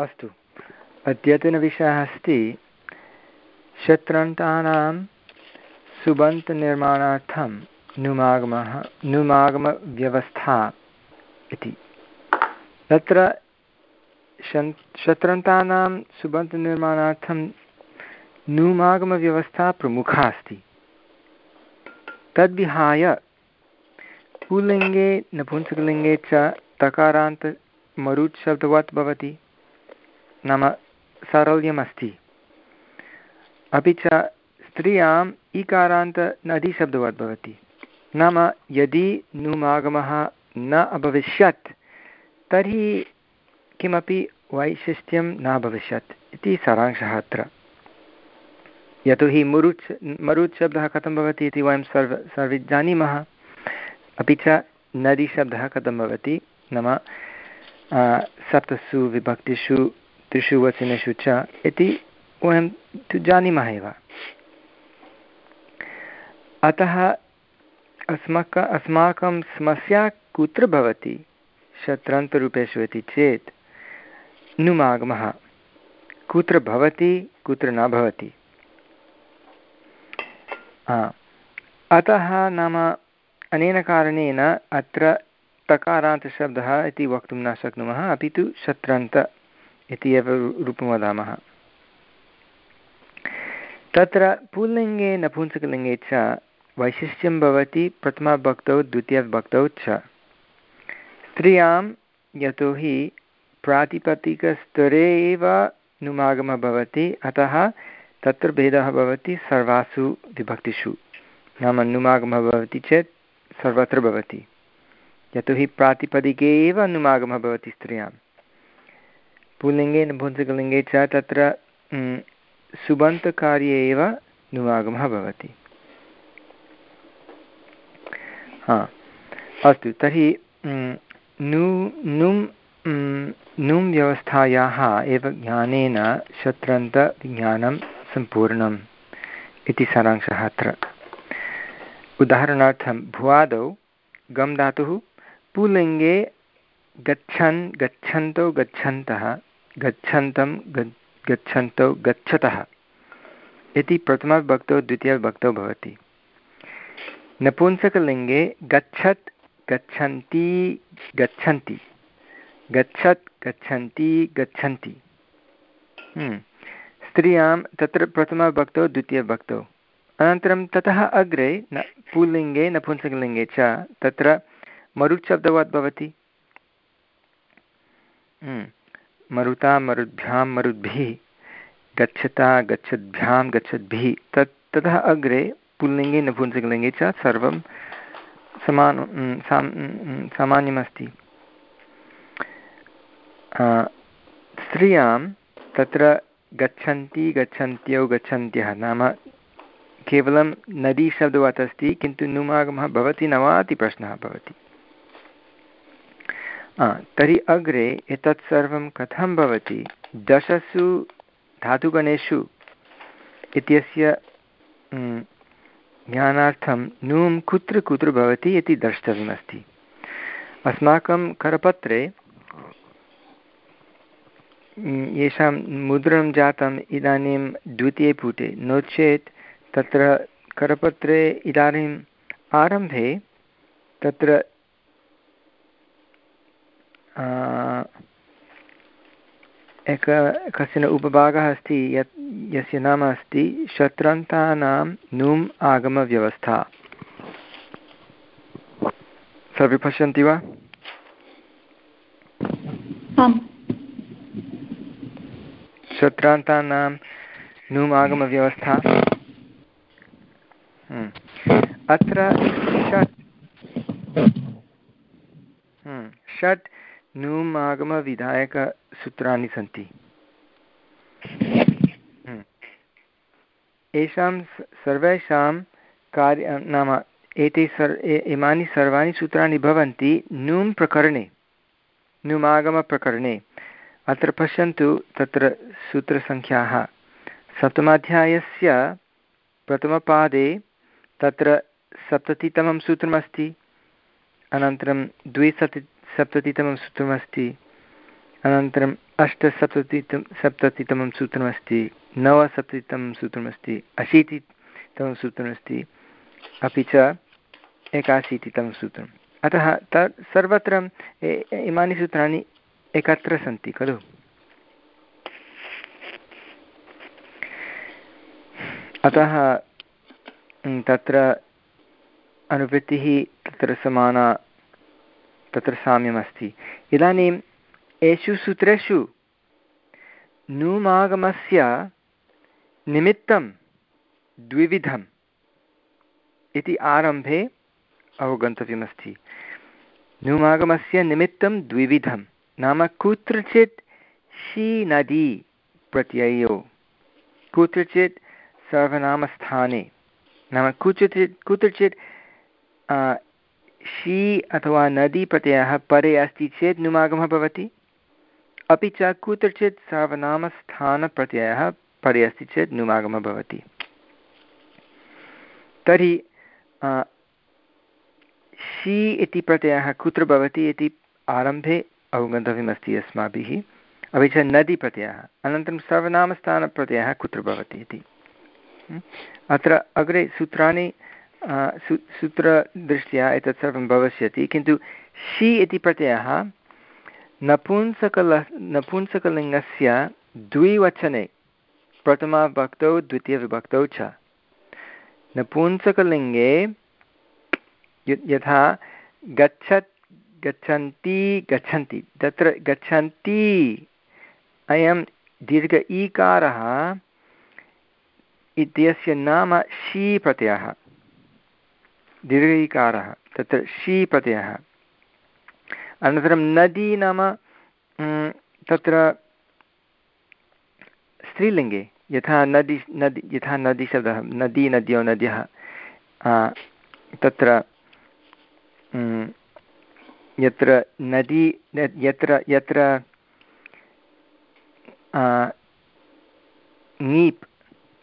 अस्तु। अद्यतनविषयः अस्ति, शत्रन्तानां सुबन्तनिर्माणार्थं नुमागमः, नुमागमव्यवस्था इति। तत्र शत्रन्तानां सुबन्तनिर्माणार्थं नुमागमव्यवस्था प्रमुखा अस्ति। तद्विहाय पुल्लिङ्गे, नपुंसकलिङ्गे च तकारान्त मरुत् शब्दवत् भवति। नाम सारल्यमस्ति। अपि च स्त्रियाम् इकारान्त नदीशब्दवत् भवति। नाम यदि नुमागमः न अभविष्यत्, तर्हि किमपि वैशिष्ट्यं न भविष्यत् इति सारांशः अत्र। यतोहि मुरुच् शब्दः कथं भवति इति वयं सर्व, सर्वे जानीमः। अपि च नदीशब्दः कथं भवति? नाम सप्तसु विभक्तिषु त्रिषु वचनेषु च इति वयं तु जानीमः एव। अतः अस्माक, अस्माकं समस्या कुत्र भवति? शत्रन्तरूपेषु इति चेत् नुमागमः। कुत्र भवति, कुत्र न भवति। अतः नाम अनेन कारणेन अत्र तकारान्तशब्दः इति वक्तुं न शक्नुमः। अपि तु शत्रन्त इति एव रूपं वदामः। तत्र पुल्लिङ्गे नपुंसकलिङ्गे च वैशिष्ट्यं भवति प्रथमभक्तौ द्वितीयभक्तौ च। स्त्रियाँ यतोहि प्रातिपदिकस्तरे एव नुमागमः भवति, अतः तत्र भेदः भवति सर्वासु विभक्तिषु। नाम नुमागमः भवति चेत् सर्वत्र भवति। यतोहि प्रातिपदिके एव नुमागमः भवति स्त्रियाँ। पुल्लिङ्गे नपुंसकलिङ्गे च तत्र सुबन्तकार्ये एव नुमागमः भवति। हा, अस्तु, तर्हि नु, नुम् नुं व्यवस्थायाः एव ज्ञानेन शत्रन्तविज्ञानं सम्पूर्णम् इति सारांशः अत्र। उदाहरणार्थं, भुवादौ गम् धातुः, पुल्लिङ्गे गच्छन्, गच्छन्तौ गच्छन्तः गच्छन्तं गच्छन्तौ, गच्छतः। इति प्रथमविभक्तौ द्वितीयविभक्तौ भवति। नपुंसकलिङ्गे गच्छत्, गच्छन्ती, गच्छन्ति। गच्छत्, गच्छन्ति गच्छन्ति। हम्म। स्त्रियाँ तत्र प्रथमभक्तौ, द्वितीयभक्तौ। अनन्तरं ततः अग्रे न, पुल्लिङ्गे, नपुंसकलिङ्गे च तत्र मरुच्छब्दवत् भवति। हम्म। मरुता मरुद्भ्यां मरुद्भिः, गच्छता गच्छद्भ्यां गच्छद्भिः। तत् ततः अग्रे पुल्लिङ्गे नपुंसकलिङ्गे च सर्वं समान सामान्यमस्ति। स्त्रियाँ तत्र गच्छन्ति, गच्छन्त्यौ गच्छन्त्यः नाम केवलं नदीशब्दवत् अस्ति किन्तु नुमागमः भवति न वा इति प्रश्नः भवति। तर्हि अग्रे एतत् सर्वं कथं भवति? दशसु धातुगणेषु इत्यस्य ज्ञानार्थं नुं कुत्र कुत्र भवति इति द्रष्टव्यमस्ति। अस्माकं करपत्रे येषां मुद्रणं जातम्, इदानीं द्वितीये पुटे। नो चेत् तत्र करपत्रे इदानीम् आरम्भे तत्र एक कश्चन उपभागः अस्ति यत् यस्य नाम अस्ति शत्रन्तानां नुम् आगमव्यवस्था। सर्वे पश्यन्ति वा? शत्रान्तानां नुम् आगमव्यवस्था। हम्म। अत्र षट्। हम्म। षट् आगमविधायकसूत्राणि सन्ति। हम्म। येषां सर्वेषां कार्य, नाम एते सर् इमानि सर्वाणि सूत्राणि भवन्ति नुम् प्रकरणे नुमागमप्रकरणे अत्र पश्यन्तु तत्र सूत्रसङ्ख्याः। सप्तमाध्यायस्य प्रथमपादे तत्र सप्ततितमं सूत्रमस्ति। अनन्तरं द्विसप्ति सप्ततितमं सूत्रमस्ति। अनन्तरम् अष्टसप्ततितम सप्ततितमं सूत्रमस्ति। नवसप्ततितमं सूत्रमस्ति। अशीतितमं सूत्रमस्ति। अपि च एकाशीतितमं सूत्रम्। अतः तत् सर्वत्र इमानि सूत्राणि एकत्र सन्ति, खलु? अतः तत्र अनुवृत्तिः तत्र समाना तत्र साम्यमस्ति। इदानीम् एषु सूत्रेषु नुमागमस्य निमित्तं द्विविधम् इति आरम्भे अवगन्तव्यमस्ति। नुमागमस्य निमित्तं द्विविधं। नाम कुत्रचित् शीनदी प्रत्ययो, कुत्रचित् सर्वनामस्थाने। नाम कुत्रचित् कुत्रचित् शी अथवा नदी प्रत्ययः परे अस्ति चेत् नुमागमः भवति। अपि च कुत्रचित् सर्वनामस्थानप्रत्ययः परे अस्ति चेत् नुमागमः भवति। तर्हि शी इति प्रत्ययः कुत्र भवति इति आरम्भे अवगन्तव्यमस्ति अस्माभिः। अपि च नदी प्रत्ययः, अनन्तरं सर्वनामस्थानप्रत्ययः कुत्र भवति इति। अत्र अग्रे सूत्राणि सूत्रदृष्ट्या एतत् सर्वं भविष्यति, किन्तु शी इति प्रत्ययः नपुंसकल नपुंसकलिङ्गस्य द्विवचने प्रथमाविभक्तौ द्वितीयविभक्तौ च। नपुंसकलिङ्गे यथा गच्छत्, गच्छन्ति गच्छन्ति, तत्र गच्छन्ति, अयं दीर्घ ईकारः इत्यस्य नाम शी प्रत्ययः। दीर्घ ईकारः तत्र शी प्रत्ययः अनन्तरं नदी नाम तत्र स्त्रीलिङ्गे, यथा नदी नदी, यथा नदीशब्दः नदी, नद्यो, नद्यः तत्र यत्र नदी यत्र यत्र ङीप्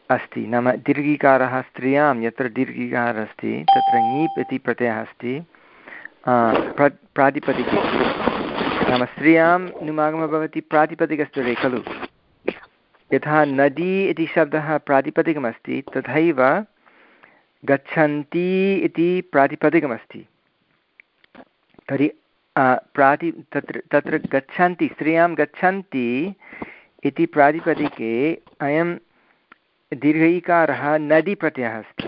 अस्ति। नाम दीर्घिकारः स्त्रियाँ यत्र दीर्घिकारः अस्ति, तत्र ङीप् इति प्रत्ययः अस्ति। प्र, प्रातिपदिके। नाम स्त्रियाँ नुमागमः भवति प्रातिपदिकस्तरे खलु? यथा नदी इति शब्दः प्रातिपदिकमस्ति, तथैव गच्छन्ति इति प्रातिपदिकमस्ति। तर्हि प्राति, तत्र तत्र गच्छन्ति, स्त्रियाँ गच्छन्ति इति प्रातिपदिके अयं दीर्घैकारः नदी प्रत्ययः अस्ति।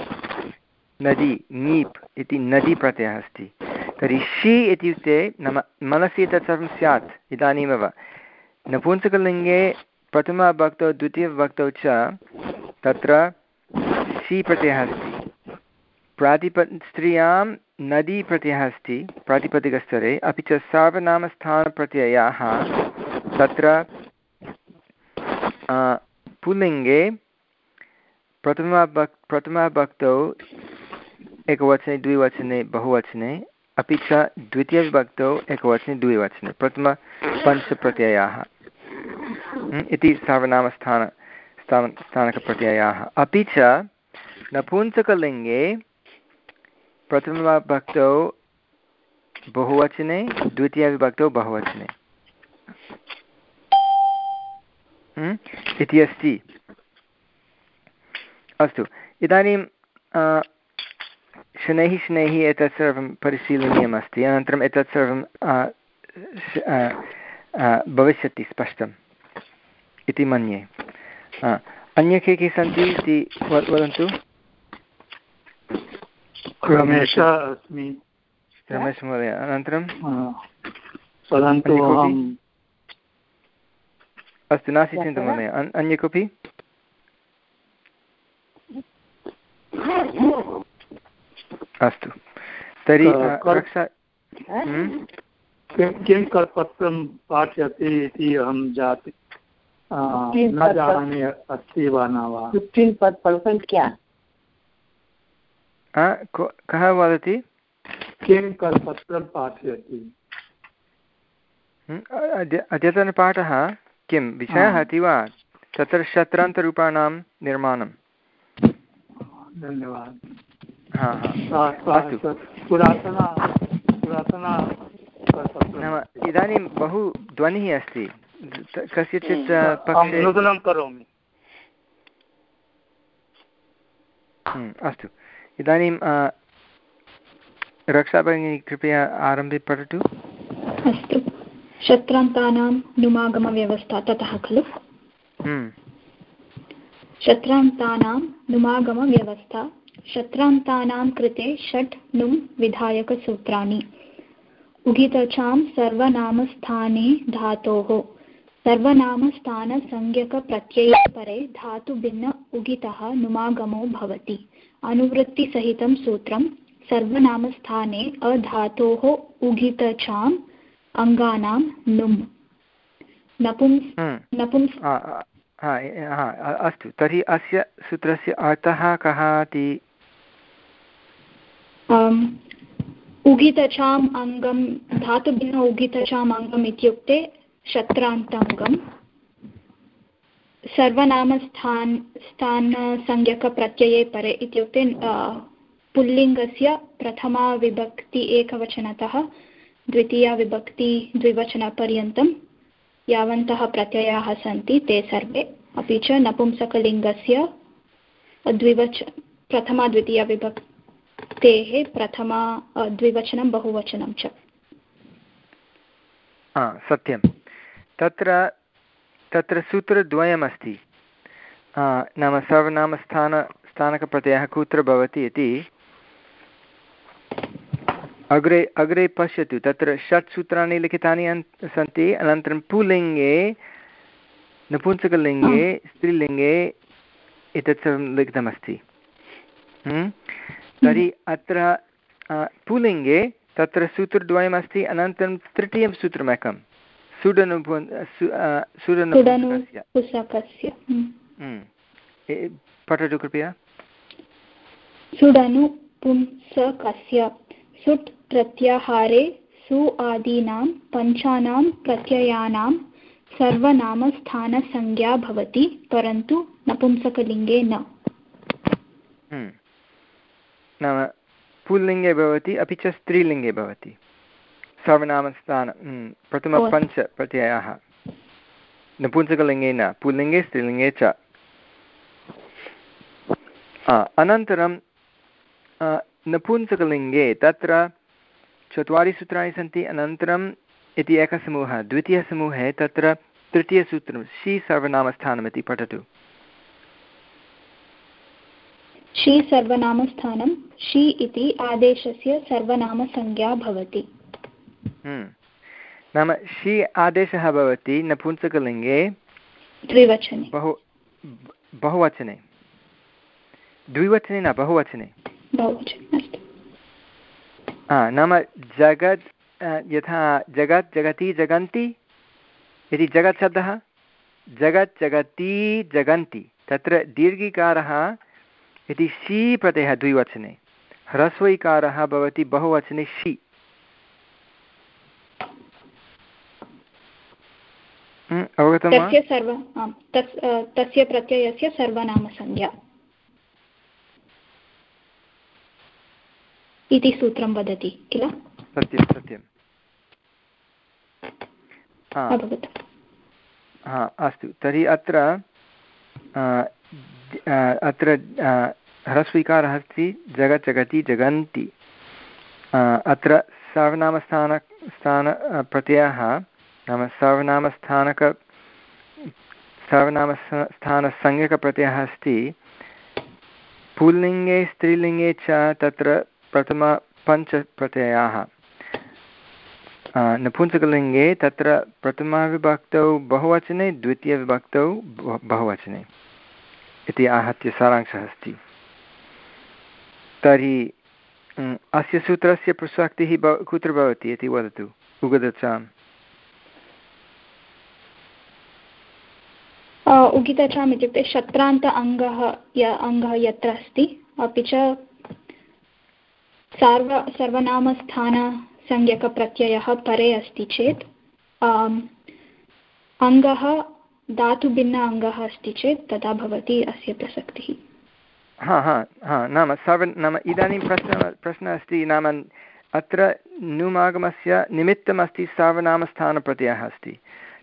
नदी ङीप् इति नदी प्रत्ययः अस्ति। तर्हि षि इत्युक्ते नाम मनसि तत् सर्वं स्यात्। इदानीमेव। नपुंसकलिङ्गे प्रथमभक्तौ, द्वितीयभक्तौ च तत्र षि प्रत्ययः अस्ति। प्रातिप, स्त्रियाँ नदी प्रत्ययः अस्ति, प्रातिपदिकस्तरे। अपि च सार्वनामस्थानप्रत्ययाः तत्र पुल्लिङ्गे प्रथमभक् प्रथमभक्तौ एकवचने, द्विवचने, बहुवचने, अपि च द्वितीयविभक्तौ एकवचने, द्विवचने प्रथमपञ्चप्रत्ययाः इति सार्वनामस्थान, स्थान, स्थानकप्रत्ययाः। अपि च नपुंसकलिङ्गे प्रथमविभक्तौ बहुवचने द्वितीयविभक्तौ बहुवचने। हम्म? इति अस्ति। अस्तु। इदानीं शनैः शनैः एतत् सर्वं परिशीलनीयमस्ति। अनन्तरम् एतत् सर्वं भविष्यति स्पष्टम् इति मन्ये। अन्ये के के सन्ति इति वदन्तु? रमेश अस्मि। रमेश महोदय अनन्तरं? अहम् अस्तु नास्ति चिन्ता महोदय। अन्य कोऽपि? अस्तु। तर्हि रक्षा हम्म? किं कल्पत्रं पाठयति इति अहं जाति। न जानामि अस्ति वा न वा। फिफ्टीन् पर्सेण्ट् क्या? कः वदति? किं करपत्रं पाठयति? अद्यतनपाठः किं? विषयः अस्ति वा? तत्र शत्रान्तरूपाणां निर्माणं धन्यवादः। पुरातना पुरातना नाम इदानीं बहु ध्वनिः अस्ति। कस्यचित् पक्षे नूतनं करोमि। अस्तु। इदानीं रक्षाभगिनी कृपया आरम्भे पठतु। अस्तु। शत्रान्तानां नुमागमव्यवस्था ततः खलु। शत्रान्तानां नुमागमव्यवस्था शत्रान्तानां कृते षट् नुम् विधायकसूत्राणि। उगितचां सर्वनामस्थाने धातोः। सर्वनामस्थानसंज्ञकप्रत्यये परे धातुभिन्न उगितः नुमागमो भवति। अनुवृत्तिसहितं सूत्रं सर्वनामस्थाने अधातोः उगितचाम् अङ्गानां नुम्। नपुंस् अस्तु। तर्हि अस्य सूत्रस्य अर्थः कः इति? उगितचाम् अङ्गं, धातुभिन्न उगितचाम् अङ्गम् इत्युक्ते शत्रान्तङ्गम् सर्वनामस्थान्, स्थानसंज्ञकप्रत्यये परे इत्युक्ते पुल्लिङ्गस्य प्रथमा विभक्ति एकवचनतः, द्वितीया विभक्ति द्विवचनपर्यन्तं यावन्तः प्रत्ययाः सन्ति, ते सर्वे। अपि च नपुंसकलिङ्गस्य द्विवच प्रथमा द्वितीया विभक्तेः प्रथमा द्विवचनं, बहुवचनं च। सत्यं। तत्र तत्र सूत्रद्वयमस्ति। नाम सर्वनामस्थान स्थानकप्रत्ययः कुत्र भवति इति अग्रे अग्रे पश्यतु तत्र षट् सूत्राणि लिखितानि सन्ति। अनन्तरं पुल्लिङ्गे नपुंसकलिङ्गे स्त्रीलिङ्गे एतत् सर्वं लिखितमस्ति। हम्म? तर्हि अत्र पुल्लिङ्गे तत्र सूत्रद्वयमस्ति अनन्तरं तृतीयं सूत्रमेकं। सुडनुपु सुडनुपुस्तकस्य हम्म। पठतु कृपया। सुडनु पुंसकस्य सुट् प्रत्याहारे सु आदीनां पञ्चानां प्रत्ययानां सर्वनामस्थानसंज्ञा भवति परन्तु नपुंसकलिङ्गे न। हम्म। नाम पुल्लिङ्गे भवति अपि च स्त्रीलिङ्गे भवति। सर्वनामस्थान हम्म, प्रथमपञ्च प्रत्ययाः। नपुंसकलिङ्गे न पुल्लिङ्गे स्त्रीलिङ्गे च। अनन्तरं नपुंसकलिङ्गे तत्र चत्वारि सूत्राणि सन्ति अनन्तरम् इति एकः समूहः द्वितीयसमूहे तत्र तृतीयसूत्रं शी सर्वनामस्थानमिति पठतु। शी सर्वनामस्थानं शी इति आदेशस्य सर्वनामसंज्ञा भवति। हम्म। नाम शी आदेशः भवति नपुंसकलिङ्गे। द्विवचने। बहु बहुवचने। द्विवचने न बहुवचने। नाम जगत् यथा जगत्, जगति, जगन्ति? यदि जगत् शब्दः, जगत्, जगति, जगन्ति, तत्र दीर्घिकारः इति शी प्रत्ययः द्विवचने, ह्रस्वैकारः भवति बहुवचने षि अवगतं तस्य प्रत्ययस्य सर्वनामसंज्ञा। इति सूत्रं वदति किल? सत्यं सत्यं। हा। अस्तु। तर्हि अत्र अत्र ह्रस्वीकारः अस्ति जगत् जगति जगन्ति। अत्र सर्वनामस्थान स्थान प्रत्ययः नाम सर्वनामस्थानक सर्वनामस्थानसंज्ञकप्रत्ययः अस्ति। पुल्लिङ्गे स्त्रीलिङ्गे च तत्र प्रथम पञ्चप्रत्ययाः नपुंसकलिङ्गे तत्र प्रथमाविभक्तौ, बहुवचने द्वितीयविभक्तौ बहुवचने इति आहत्य सारांशः अस्ति। तर्हि अस्य सूत्रस्य प्रसक्तिः भ कुत्र भवति इति वदतु उगदचाम् उगितचाम् इत्युक्ते शत्रान्त अङ्गः, य, अङ्गः यत्र अस्ति, अपि च सार्व सर्वनामस्थानसंज्ञकप्रत्ययः परे अस्ति चेत् अङ्गः धातुभिन्न अङ्गः अस्ति चेत् तदा भवति अस्य प्रसक्तिः। हा हा हा, नाम सर्व, नाम इदानीं प्रश्नः प्रश्नः अस्ति, नाम अत्र नुमागमस्य निमित्तमस्ति सर्वनामस्थानप्रत्ययः अस्ति।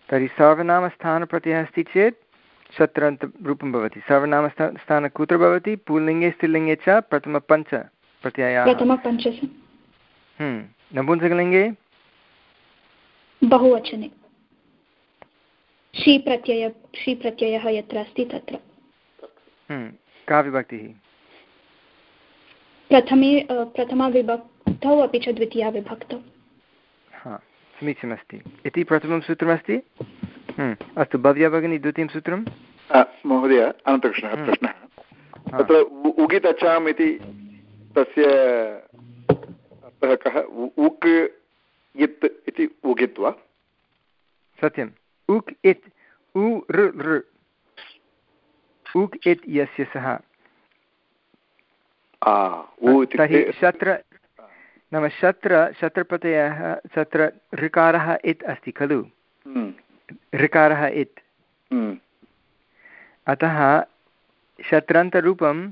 तर्हि सर्वनामस्थानप्रत्ययः अस्ति चेत् शत्रन्तरूपं भवति। सर्वनामस्था, स्थानं कुत्र भवति? पुल्लिङ्गे, स्त्रीलिङ्गे च प्रथमपञ्च प्रत्ययाः। हम्म, नपुंसकलिङ्गे बहुवचने। यत्र अस्ति तत्र। हम्म, का विभक्तिः? प्रथमे प्रथमाविभक्तौ अपि च द्वितीया विभक्तौ। हा समीचीनमस्ति। इति प्रथमं सूत्रमस्ति? हम्म, अस्तु भव्या भगिनी द्वितीयं सूत्रं महोदय अनन्तकृष्णः प्रश्नः। तत्र उगित् इति तस्य अर्थः कः उक् इत् इति उगित् वा सत्यम्। उक् इत् उ ऋ उक् इत् यस्य सः। तर्हि शत्र नाम शत्र शत्रप्रत्ययः शत्र ऋकारः इत् अस्ति खलु? हम्म। ऋकारः इत् हम्म। अतः शत्रन्तरूपम्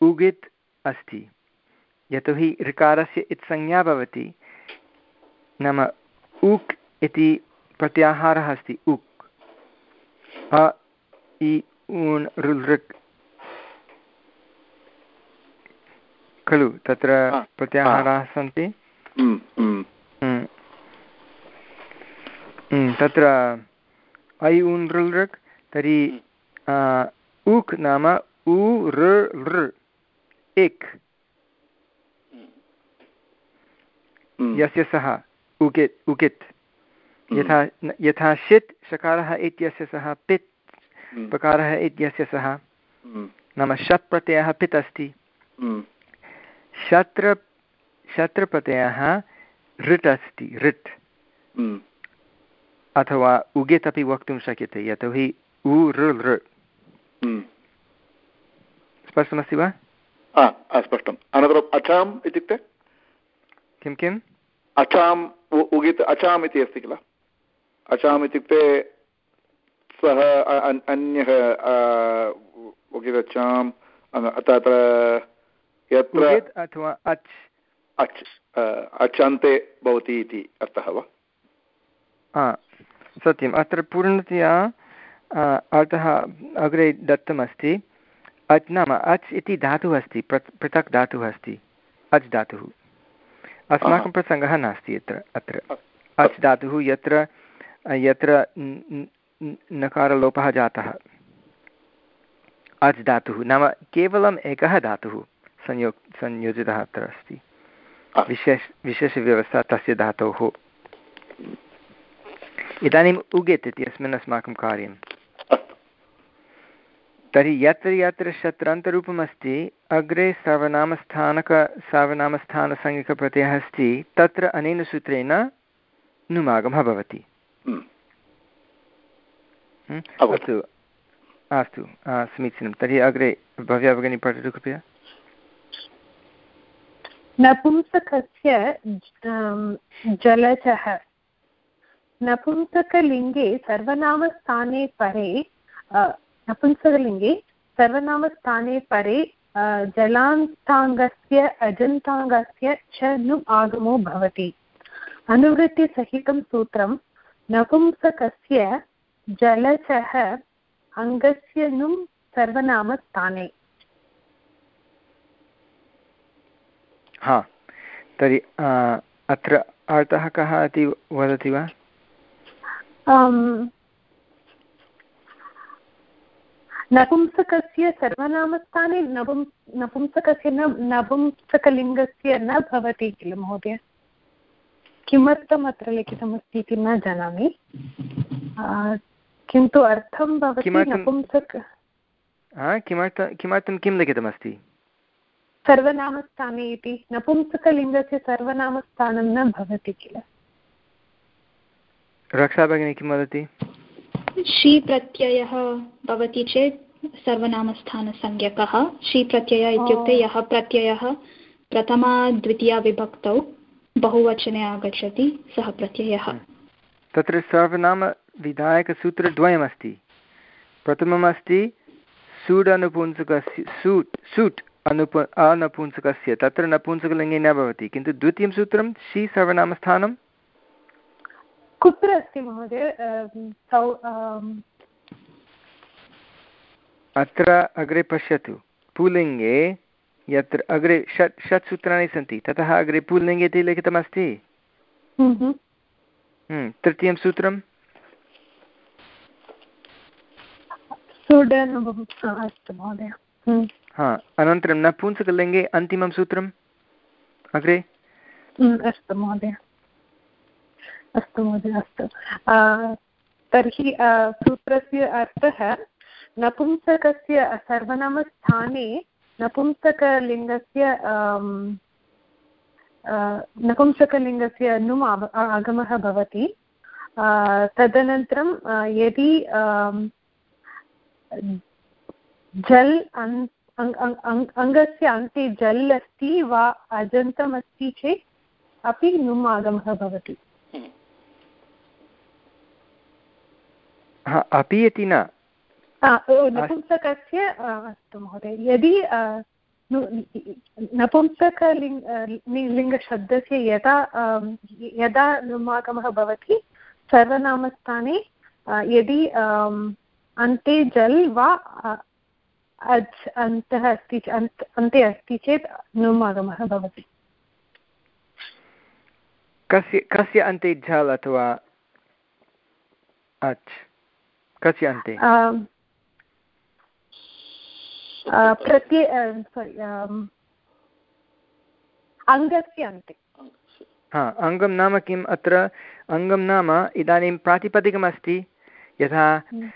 उगित् अस्ति। यतोहि ऋकारस्य इत्संज्ञा भवति। नाम उक् इति प्रत्याहारः अस्ति उक्। अ इ ऊन् ऋक्। खलु तत्र प्रत्याहाराः सन्ति। तत्र ऐ उन् ऋक् तर्हि उक् नाम उ ऋ इक्। यस्य सः उकित् उकित्। यथा यथा षित् शकारः इत्यस्य सः पित्। प्रकारः इत्यस्य सः। नाम शत् प्रत्ययः पित् अस्ति। शत्र शत्रप्रत्ययः ऋट् अस्ति ऋट्। अथवा उगित् अपि वक्तुं शक्यते यतोहि उ ऋ ऋ। स्पष्टमस्ति वा? स्पष्टम्। अनन्तरम् अचाम् इत्युक्ते? किं किम् अचाम् उगित् अचाम् इति अस्ति किल? अचाम् इत्युक्ते सः अन्यः उगिदचाम् तत्र यत्र अथवा अच्। अच् अचान्ते भवति इति अर्थः वा? सत्यम्। अत्र पूर्णतया अर्थः अग्रे दत्तमस्ति। अच् नाम अच् इति धातुः अस्ति पृथक् धातुः अस्ति। अच् धातुः। अस्माकं प्रसङ्गः नास्ति अत्र। अत्र अच् धातुः यत्र यत्र नकारलोपः जातः। अच् धातुः नाम केवलम् एकः धातुः संयो संयोजितः अत्र अस्ति। विशेष विशेषव्यवस्था तस्य धातोः। इदानीम् उगेत् इति अस्मिन् अस्माकं कार्यं तर्हि यत्र यत्र शत्रान्तरूपम् अस्ति अग्रे सर्वनामस्थानक सर्वनामस्थानसंज्ञकप्रत्ययः अस्ति तत्र अनेन सूत्रेण नुमागमः भवति। हम्म। हम्म? अस्तु। अस्तु। समीचीनं। तर्हि अग्रे भव्या भगिनी पठतु कृपया। नपुंसकस्य जलजः। नपुंसकलिङ्गे सर्वनामस्थाने परे नपुंसकलिङ्गे सर्वनामस्थाने परे जलान्ताङ्गस्य अजन्ताङ्गस्य च नु आगमो भवति। अनुवृत्तिसहितं सूत्रं नपुंसकस्य जलचः अङ्गस्य नुं सर्वनामस्थाने। हा तर्हि अत्र अर्थः कः इति वदति वा? नपुंसकस्य सर्वनामस्थाने नपुं नपुंसकस्य न नपुंसकलिङ्गस्य न भवति किल महोदय? किमर्थम् अत्र लिखितमस्ति इति न जानामि। किन्तु अर्थं भवति नपुंसक किमर्थं किं लिखितमस्ति? सर्वनामस्थाने इति। नपुंसकलिङ्गस्य सर्वनामस्थानं न भवति किल? रक्षा भगिनी किं वदति? शी प्रत्ययः भवति चेत् सर्वनामस्थानसंज्ञकः। शी प्रत्ययः इत्युक्ते यः प्रत्ययः प्रथमा द्वितीया विभक्तौ बहुवचने आगच्छति सः प्रत्ययः। तत्र सर्वनामविधायकसूत्रद्वयमस्ति। प्रथममस्ति सूड् अनुपुंसकस्य सूट् सूट् अनुप अनपुंसकस्य। तत्र नपुंसकलिङ्गे न भवति किन्तु द्वितीयं सूत्रं शी सर्वनामस्थानं कुत्र अस्ति महोदय? अत्र अग्रे पश्यतु। पुलिङ्गे यत्र अग्रे षट् षट् सूत्राणि सन्ति। ततः अग्रे पुल्लिङ्गे इति लिखितमस्ति? हम्म। हम्म, तृतीयं सूत्रं हम्म। हा अनन्तरं नपुंसकलिङ्गे अन्तिमं सूत्रम्? अग्रे? अस्तु महोदय। अस्तु महोदय, अस्तु। तर्हि सूत्रस्य अर्थः, नपुंसकस्य सर्वनामस्थाने नपुंसकलिङ्गस्य नपुंसकलिङ्गस्य नुम् आगमः भवति। तदनन्तरं यदि जल् अङ्गस्य अन्ते जल् अस्ति वा अजन्तम् अस्ति चेत् अपि नुम् आगमः भवति। अपि इति न। नपुंसकस्य अस्तु महोदय। यदि नपुंसकलिङ्ग लिङ्गशब्दस्य यदा यदा नुमागमः भवति सर्वनामस्थाने यदि अन्ते जल् वा अज् अन्तः अस्ति अन्ते अस्ति चेत् नुमागमः भवति। कस्य कस्य अन्ते झल् अथवा अच्? कस्य अन्ते? प्रत्ये सोरि अङ्गस्य अन्ते। हा अङ्गं नाम किम् अत्र? अङ्गं नाम इदानीं प्रातिपदिकमस्ति यथा हम्म।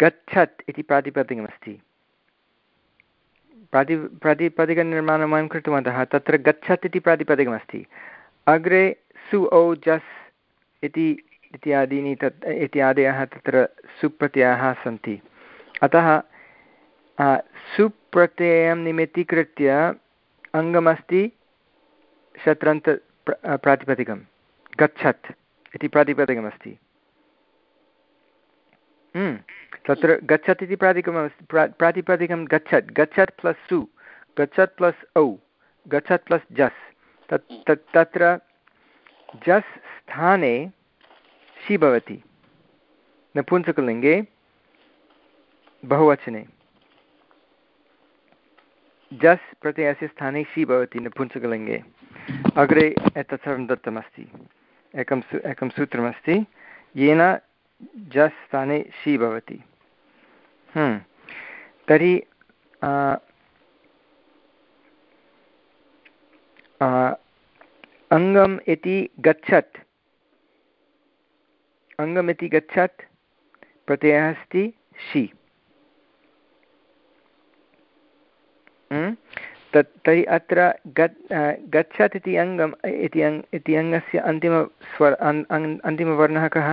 गच्छत् इति प्रातिपदिकमस्ति। प्राति प्रातिपदिकनिर्माणं वयं कृतवन्तः तत्र गच्छत् इति प्रातिपदिकमस्ति। अग्रे सु औ जस् इति इत्यादीनि तत् इत्यादयः तत्र सुप्रत्ययाः सन्ति। अतः सुप्रत्ययं निमित्तीकृत्य अङ्गमस्ति शत्रन्त प्रातिपदिकं। गच्छत् इति प्रातिपदिकमस्ति। हम्म, तत्र गच्छत् इति प्रातिपदिकमस्ति प्रातिपदिकं गच्छत्। गच्छत् प्लस् सु गच्छत् प्लस् औ गच्छत् प्लस् जस्। तत् तत् तत्र जस् स्थाने शि भवति। नपुंसकलिङ्गे बहुवचने। जस् प्रत्ययस्य स्थाने शि भवति नपुंसकलिङ्गे अग्रे एतत् सर्वं दत्तमस्ति। एकं सू, एकं सूत्रमस्ति। येन जस् स्थाने शि भवति। हम्म। तर्हि अङ्गम् इति गच्छत्। अङ्गमिति गच्छत् प्रत्ययः अस्ति शि तत् तर्हि अत्र गच्छत् इति अङ्गम् इति अङ् इति अङ्गस्य अन्तिमस्वर अन्तिमवर्णः कः?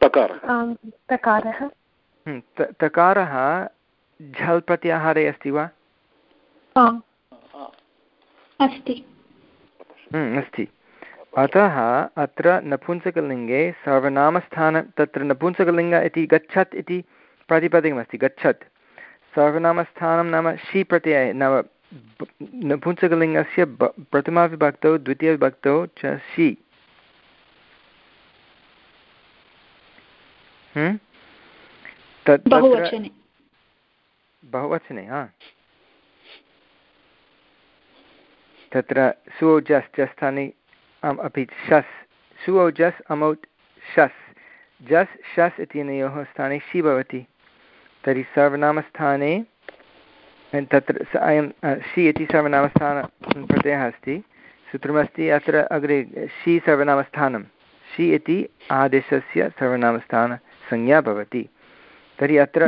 तकारः। तकारः। झल् प्रत्याहारे अस्ति वा अस्ति। अस्ति। अतः अत्र नपुंसकलिङ्गे सर्वनामस्थान तत्र नपुंसकलिङ्ग इति गच्छत् इति प्रातिपदिकमस्ति गच्छत्। सर्वनामस्थानं नाम शि प्रत्यये नाम नपुंसकलिङ्गस्य प्रथमाविभक्तौ द्वितीयविभक्तौ च शि? बहुवचने। हा। तत्र सुओजस् च स्थाने अपि शस् सुओजस् अमौट् शस्। जस् शस् इत्यनयोः स्थाने शि भवति। तर्हि सर्वनामस्थाने तत्र अयं शि इति सर्वनामस्थान प्रत्ययः अस्ति। सूत्रमस्ति अत्र अग्रे शि सर्वनामस्थानं। शि इति आदेशस्य सर्वनामस्थानसंज्ञा भवति। तर्हि अत्र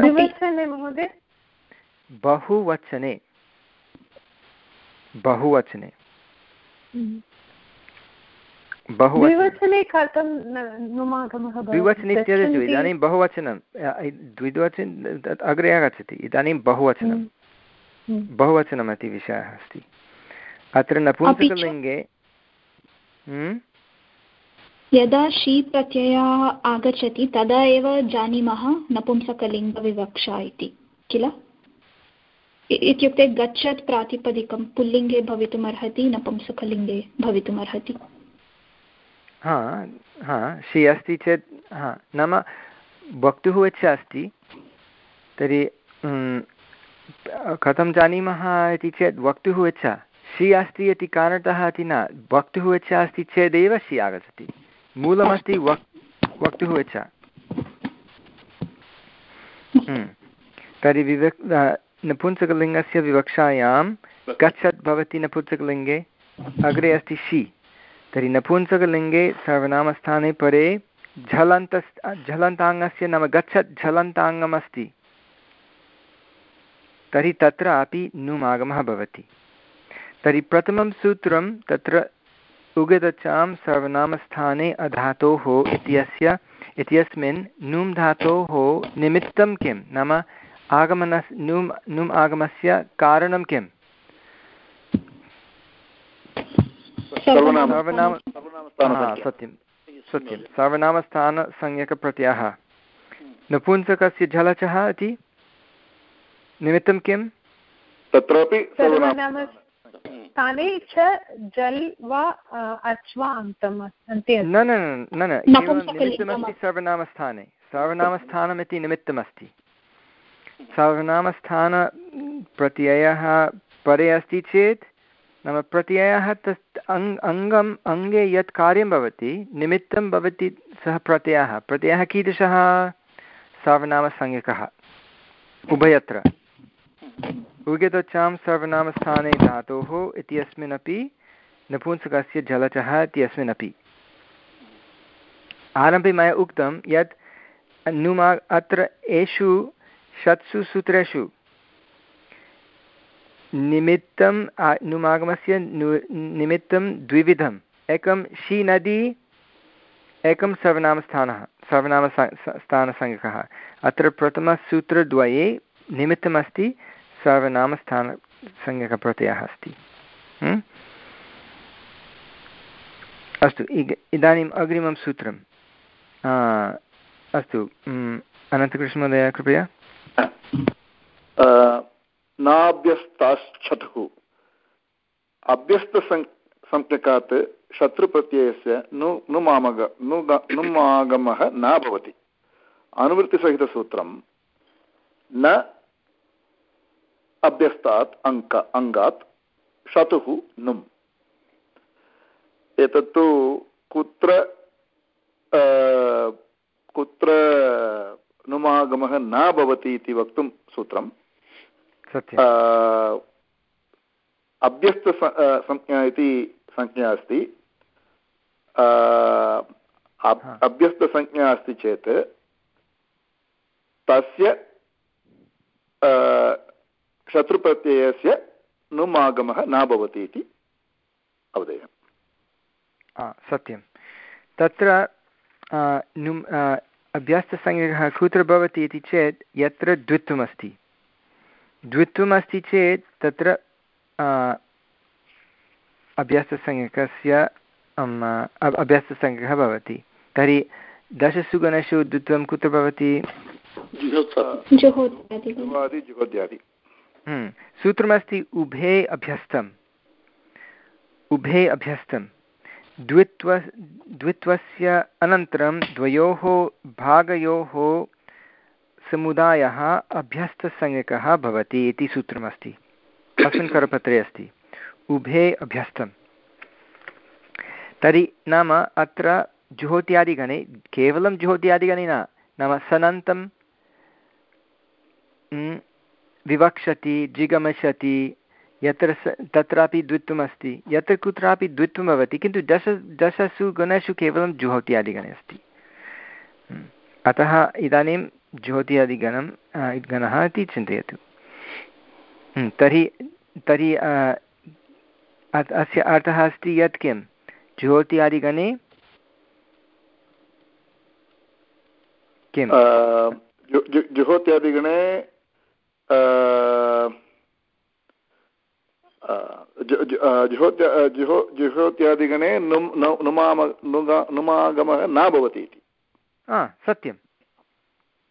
बहुवचने। बहुवचने। द्विवचने कथं नुमागमः द्विवचने त्यजतु इदानीं बहुवचनं द्विवचन अग्रे आगच्छति इदानीं बहुवचनं। हम्म, हम्म। बहुवचनमिति विषयः अस्ति। अत्र नपुंसकलिङ्गे हम्म? यदा शी प्रत्ययः आगच्छति तदा एव जानीमः नपुंसकलिङ्गविवक्षा इति किल? इत्युक्ते गच्छत् प्रातिपदिकं पुल्लिङ्गे भवितुमर्हति नपुंसकलिङ्गे भवितुमर्हति। हा हा शि अस्ति चेत्, हा, नाम वक्तुः इच्छा अस्ति, तर्हि कथं जानीमः इति चेत् वक्तुः इच्छा। शि अस्ति इति कारणतः इति न वक्तुः इच्छा अस्ति चेदेव शि आगच्छति। मूलमस्ति वक्, वक्तुः इच्छा। तर्हि विवक् नपुंसकलिङ्गस्य विवक्षायां गच्छत् भवति नपुंसकलिङ्गे, अग्रे अस्ति शि। तर्हि नपुंसकलिङ्गे सर्वनामस्थाने परे झलन्त झलन्ताङ्गस्य नाम गच्छत् झलन्ताङ्गमस्ति। तर्हि तत्रापि नुमागमः भवति। तर्हि प्रथमं सूत्रं तत्र उगतचां सर्वनामस्थाने अधातोः इत्यस्य, इत्यस्मिन् नुम् धातोः निमित्तं किं? नाम आगमन नुम् नुम् आगमस्य कारणं किम्? सर्वनाम सत्यं। सत्यं। सर्वनामस्थानसंज्ञकप्रत्ययः नपुंसकस्य झलचः इति? निमित्तं किं तत्रापि स्थाने च जल् वा अच् वा अन्तम् न न न न निमित्तमस्ति सर्वनामस्थाने। सर्वनामस्थानमिति निमित्तमस्ति। सर्वनामस्थान प्रत्ययः परे अस्ति चेत् नाम प्रत्ययः तस् अङ्, अङ्गम्, अङ्गे यत् कार्यं भवति, निमित्तं भवति सः प्रत्ययः। प्रत्ययः कीदृशः? सर्वनामसंज्ञकः। उभयत्र। उगतचां सर्वनामस्थाने धातोः इत्यस्मिन्नपि नपुंसकस्य जलचः इत्यस्मिन्नपि। आरम्भे मया उक्तं यत् नुमा अत्र एषु षट्सु सूत्रेषु निमित्तं नुमागमस्य नु, निमित्तं द्विविधम्। एकं शी नदी एकं सर्वनामस्थानः सर्वनाम स्थानसङ्गकः। अत्र प्रथमसूत्रद्वये निमित्तमस्ति सर्वनामस्थानसंज्ञकप्रत्ययः अस्ति। अस्तु इदानीम् अग्रिमं सूत्रम् अस्तु अनन्तकृष्णमहोदय, कृपया। नाभ्यस्ताश्चतुः अभ्यस्तसंज्ञकात् शत्रुप्रत्ययस्य नु, नुमामग नुमागमः न भवति। अनुवृत्तिसहितसूत्रं न अभ्यस्तात् अङ्क, अङ्गात् शतुः नुम्। एतत्तु कुत्र कुत्र नुमागमः न भवति इति वक्तुं सूत्रम्। अभ्यस्त संज्ञा इति संज्ञा अस्ति। अभ्यस्तसंज्ञा अस्ति चेत् तस्य शत्रुप्रत्ययस्य नुम् आगमः न भवति इति अवधेयम् सत्यं तत्र नुम् अभ्यस्तसंज्ञकः कुत्र भवति इति चेत् यत्र द्वित्वमस्ति। द्वित्वमस्ति चेत् तत्र अभ्यस्तसंज्ञकस्य अभ्यस्तसंज्ञकः भवति। तर्हि दशसु गणेषु द्वित्वं कुत्र भवति? हम्म, सूत्रमस्ति उभे अभ्यस्तम्। उभे अभ्यस्तं द्वित्व द्वित्वस्य अनन्तरं द्वयोः भागयोः समुदायः अभ्यस्तसंज्ञकः भवति इति सूत्रमस्ति। अस्मिन् करपत्रे अस्ति। उभे अभ्यस्तं तर्हि नाम अत्र जुहोत्यादिगणे, केवलं जुहोत्यादिगणे न, नाम सनन्तं विवक्षति जिगमिष्यति यत्र स, तत्रापि द्वित्वमस्ति। यत्र कुत्रापि द्वित्वं भवति किन्तु दश, दशसु गणेषु केवलं जुहोत्यादिगणे अस्ति। अतः इदानीं ज्योत्यादिगणं गणः इति चिन्तयतु। तर्हि तर्हि अस्य अर्थः अस्ति यत् किं? ज्योत्यादिगणे किं जुहोत्यादिगणे जुहोत्यादिगणे नुमागमः न भवति इति। सत्यम्।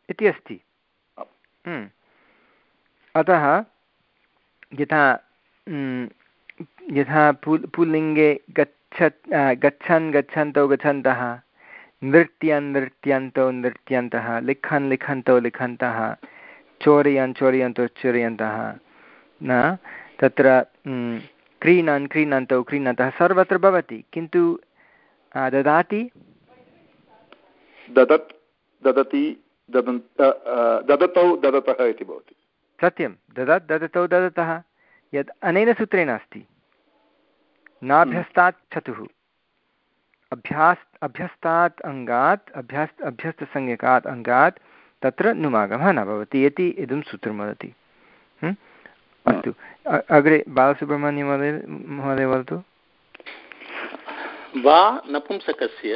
इति अस्ति। हम्म। अतः यथा यथा पुल् पुल्लिङ्गे गच्छत् गच्छन्, गच्छन्तौ, गच्छन्तः, नृत्यन्, नृत्यन्तौ, नृत्यन्तः, लिखन्, लिखन्तौ, लिखन्तः, चोरयन्, चोरयन्तौ, चोरयन्तः, न? तत्र क्रीणन्, क्रीणन्तौ, क्रीणन्तः सर्वत्र भवति, किन्तु ददाति? ददत्, ददति ददतौ ददतः इति भवति। सत्यं। ददत् ददतौ ददतः यत् अनेन सूत्रेण अस्ति नाभ्यस्तात् चतुः। अभ्यास् अभ्यस्तात् अङ्गात् अभ्यस् अभ्यस्तसंज्ञकात् अङ्गात् तत्र नुमागमः न भवति इति इदं सूत्रं वदति। अस्तु। अग्रे बालसुब्रह्मण्यमहोदय महोदय वदतु। वा नपुंसकस्य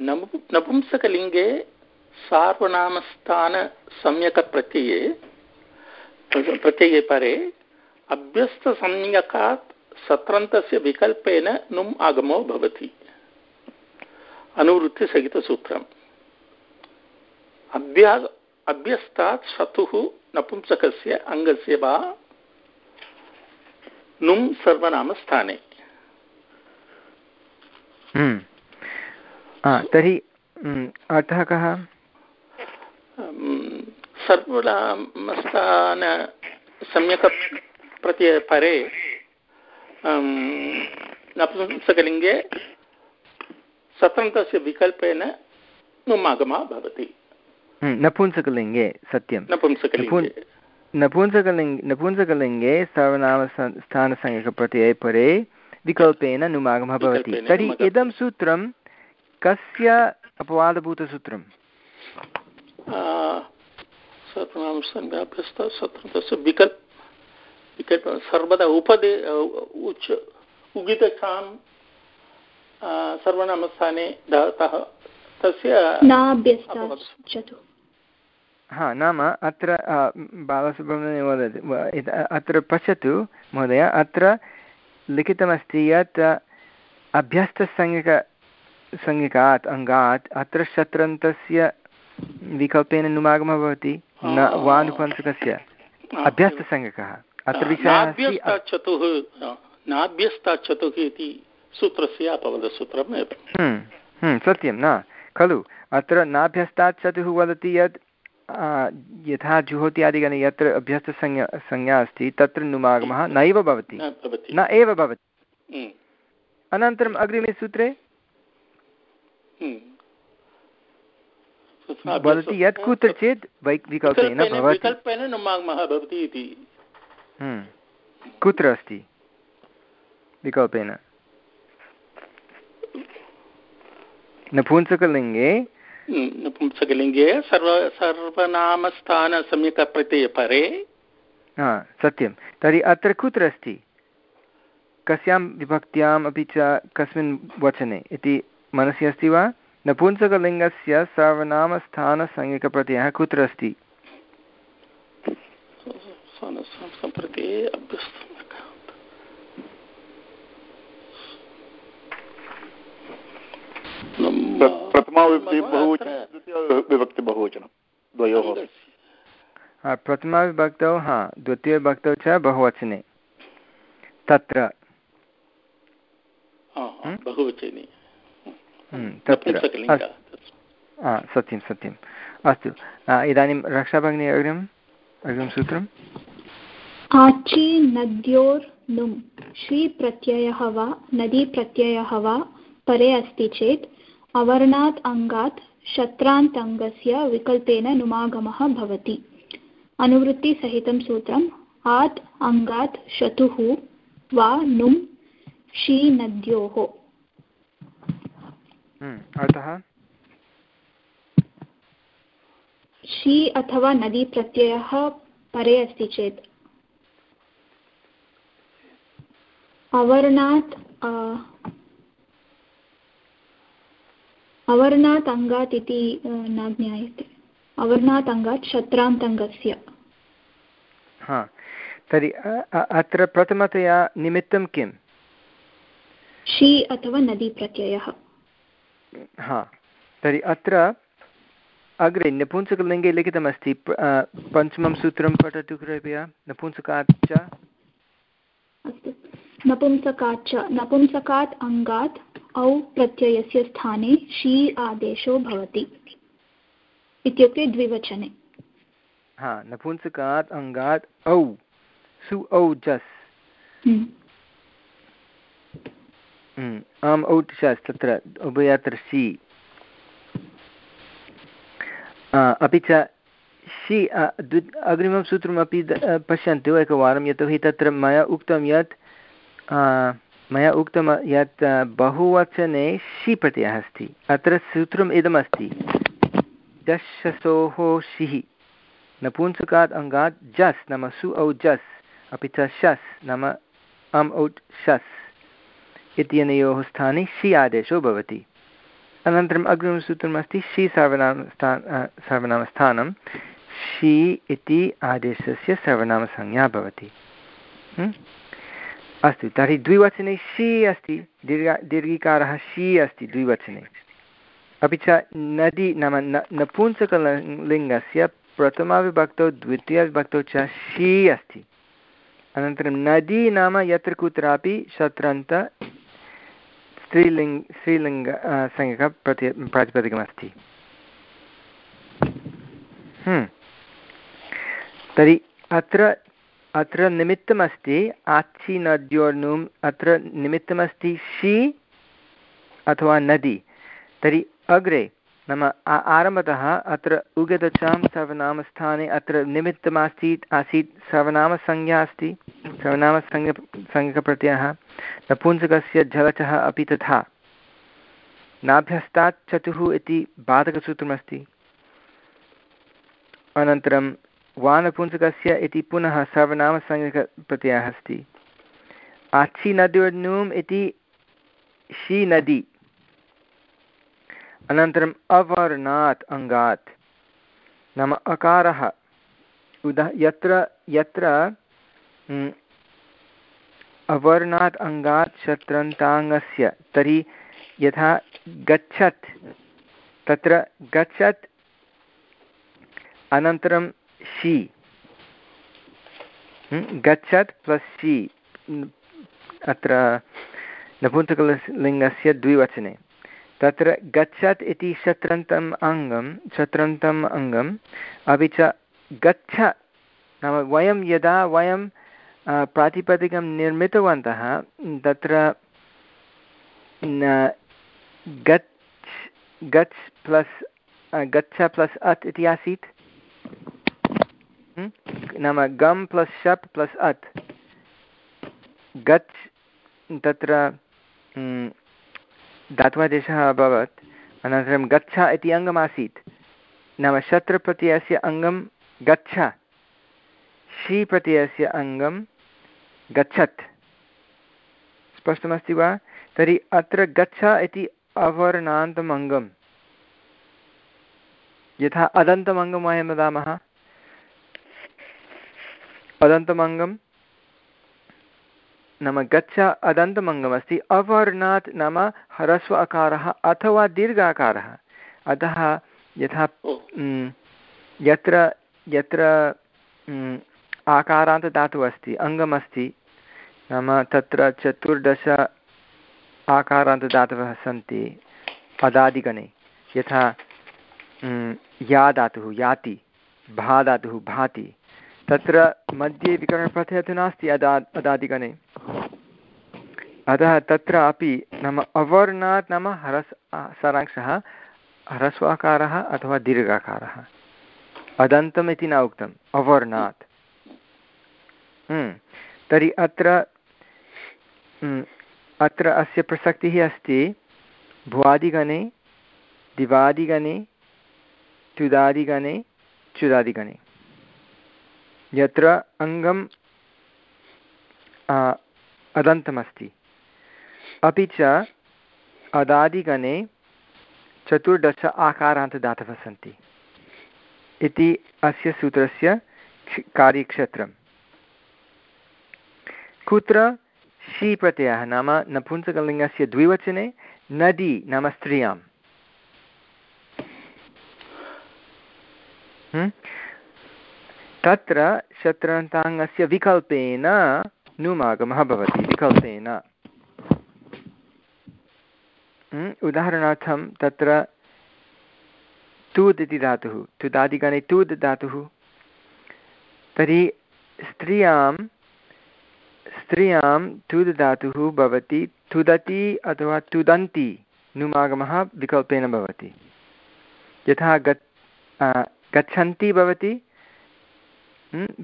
नपुंसकलिङ्गे सार्वनामस्थानसंज्ञकप्रत्यये प्रत्यये परे अभ्यस्तसंज्ञकात् सत्रन्तस्य विकल्पेन नुम् आगमो भवति। अनुवृत्तिसहितसूत्रम्। अभ्या अभ्यस्तात् शतुः नपुंसकस्य अङ्गस्य वा नुम् सर्वनामस्थाने। हम्म। तर्हि हम्म, अर्थः कः? सर्वनामस्थान सम्यक् प्रत्यय परे नपुंसकलिङ्गे सत्रन्तस्य विकल्पेन नुमागमः भवति। नपुंसकलिङ्गे सत्यं। नपुंसकलिङ्गे नपुंसकलिङ्गे सर्वनामस्थानसंज्ञकप्रत्यये परे विकल्पेन नुमागमः भवति। तर्हि इदं सूत्रं कस्य अपवादभूतसूत्रं सर्वदा उपदे उच्च उगितक्षां सर्वनामस्थाने तस्य हा नाम अत्र बालसुब्रह्मण्यं वदति अत्र पश्यतु महोदय अत्र लिखितमस्ति यत् अभ्यस्तसंज्ञक संज्ञकात् अङ्गात् अत्र शत्रन्तस्य विकल्पेन नुमागमः भवति न वानुपंसकस्य। अभ्यस्तसंज्ञकः। अत्र विषयः नाभ्यस्ताचतुः इति सूत्रस्य अपवदसूत्रम् एव हम्म, हम्म, सत्यं न। खलु अत्र नाभ्यस्तात् चतुः वदति यत् यथा जुहोत्यादिगणे यत्र अभ्यस्तसंज्ञा संज्ञा अस्ति तत्र नुमागमः नैव भवति। न एव भवति। हम्म। अनन्तरम् अग्रिमे सूत्रे? हम्म। वदति यत् कुत्रचित् विकल्पेन भवति। हम्म। कुत्र अस्ति? विकल्पेन। नपुंसकलिङ्गे। नपुंसकलिङ्गे सर्व सर्वनामस्थानसम्यक्प्रत्यये परे। हा सत्यं। तर्हि अत्र कुत्र अस्ति? कस्यां विभक्त्याम् अपि च कस्मिन् वचने। इति मनसि अस्ति वा? नपुंसकलिङ्गस्य सर्वनामस्थानसंज्ञकप्रत्ययः कुत्र अस्ति? प्रथमाविभक्ति बहुवचनं द्वितीयविभक्ति बहुवचनं द्वयोः। प्रथमाविभक्तौ हा द्वितीयविभक्तौ च बहुवचने। तत्र? बहुवचने। तत्र. सत्यं सत्यम् अस्तु. इदानीं रक्षाभगिनी अग्रिमम् अग्रिमं सूत्रम् आचि नद्योर्नुम् श्रीप्रत्ययः वा नदीप्रत्ययः वा परे अस्ति चेत् अवर्णात् अङ्गात् शत्रान्तङ्गस्य विकल्पेन नुमागमः भवति. अनुवृत्तिसहितं सूत्रम् आत् अङ्गात् शतुः वा नुम् शीनद्योः हम्म, अतः? शी अथवा नदी प्रत्ययः परे अस्ति चेत्। अवर्णात् अवर्णात् अङ्गात् इति न ज्ञायते। अवर्णात् अङ्गात् शत्रान्तङ्गस्य हा। तर्हि अत्र प्रथमतया निमित्तं किं शी अथवा नदी प्रत्ययः। हा तर्हि अत्र अग्रे नपुंसकलिङ्गे लिखितमस्ति पञ्चमं सूत्रं पठतु कृपया। नपुंसकात् च नपुंसकात् च नपुंसकात् अङ्गात् औ प्रत्ययस्य स्थाने शी आदेशो भवति इत्युक्ते द्विवचने। हा नपुंसकात् अङ्गात् औ। सु औ जस्। हम्म। आम् औट् शस् तत्र उभयत्र सि अपि च सि अग्रिमं सूत्रमपि पश्यन्तु एकवारं यतोहि तत्र मया उक्तं यत् मया उक्तं यत् बहुवचने सि प्रत्ययः अस्ति अत्र सूत्रम् इदमस्ति जशसोः सिः नपुंसकात् अङ्गात् जस् नाम सु औ जस् अपि च शस् नाम अम् औट् शस् इत्यनयोः स्थाने शि आदेशो भवति। अनन्तरम् अग्रिमं सूत्रमस्ति शि सर्वनामस्थान सर्वनामस्थानं। शि इति आदेशस्य सर्वनामसंज्ञा भवति। अस्तु, तर्हि द्विवचने शि अस्ति। दीर्घ, दीर्घिकारः शि अस्ति द्विवचने। अपि च नदी नाम न, नपुंसकलिङ्गस्य प्रथमाविभक्तौ, द्वितीयविभक्तौ च शि अस्ति। अनन्तरं नदी नाम यत्र कुत्रापि शत्रन्त स्त्रीलिङ्ग् स्त्रीलिङ्ग संज्ञक प्रति, प्रातिपदिकमस्ति हम्म। तर्हि अत्र अत्र निमित्तमस्ति आचि नद्योर्नुम् अत्र निमित्तमस्ति शी अथवा नदी तर्हि अग्रे नाम आरम्भतः अत्र उगतचां सर्वनामस्थाने अत्र निमित्तमासीत् आसीत् सर्वनामसंज्ञा अस्ति। सर्वनामसंज्ञ संज्ञकप्रत्ययः। नपुंसकस्य झलचः अपि तथा। नाभ्यस्तात् चतुः इति बाधकसूत्रमस्ति। अनन्तरं वानपुंसकस्य इति पुनः सर्वनामसंज्ञकप्रत्ययः अस्ति। आछि नद्योर्नुम् इति शी नदी। अनन्तरम् अवर्णात् अङ्गात्। नाम अकारः। उदा, यत्र यत्र अवर्णात् अङ्गात् शत्रन्ताङ्गस्य, तर्हि यथा गच्छत्, तत्र गच्छत्, अनन्तरं शि। गच्छत् प्लस् शि। अत्र नपुंसकलिङ्गस्य द्विवचने। तत्र गच्छत् इति शत्रन्तम् अङ्गं, शत्रन्तम् अङ्गम्, अपि च गच्छ नाम वयं यदा वयं प्रातिपदिकं निर्मितवन्तः, तत्र गच्छ गच्छ प्लस् गच्छ प्लस् अत् इति आसीत्। नाम गम् प्लस् शप् प्लस् अत्। गच्छ, तत्र धात्वादेशः अभवत्। अनन्तरं गच्छ इति अङ्गमासीत्। नाम शत्रप्रत्ययस्य अङ्गं गच्छ। शी प्रत्ययस्य अङ्गं गच्छत्। स्पष्टमस्ति वा? तर्हि अत्र गच्छ इति अवर्णान्तम् अङ्गं यथा अदन्तमङ्गं वयं वदामः। अदन्तमङ्गं नाम गच्छ अदन्तमङ्गमस्ति अवर्णात् नाम ह्रस्व अकारः अथवा दीर्घाकारः। अतः यथा यत्र यत्र आकारान्तदातुः अस्ति अङ्गमस्ति नाम तत्र चतुर्दश आकारान्तदातवः सन्ति अदादिगणे यथा या धातुः याति भा धातुः भाति। तत्र मध्ये विकरणप्रत्ययः तु नास्ति अदा अदादिगणे। अतः तत्र अपि नाम अवर्णात् नाम ह्रस् सारांशः ह्रस्वाकारः अथवा दीर्घाकारः। अदन्तम् इति न उक्तम् अवर्णात्। हम्म, तर्हि अत्र अत्र अस्य प्रसक्तिः अस्ति भुवादिगणे दिवादिगणे तुदादिगणे चुदादिगणे यत्र अङ्गम् अदन्तमस्ति। अपि च अदादिगणे चतुर्दश आकारान्तदातवः सन्ति इति अस्य सूत्रस्य कार्यक्षेत्रम् कुत्र शी नाम नपुंसकलिङ्गस्य द्विवचने नदी नाम स्त्रियाँ हम्म? तत्र शत्रन्ताङ्गस्य विकल्पेन नुमागमः भवति, विकल्पेन? उदाहरणार्थं तत्र तूद् इति धातुः, तुदादिगणे तूद् धातुः। तर्हि स्त्रियाँ स्त्रियाँ तुद् धातुः भवति, तुदति अथवा तुदन्ति नुमागमः विकल्पेन भवति। यथा गच् गच्छन्ति भवति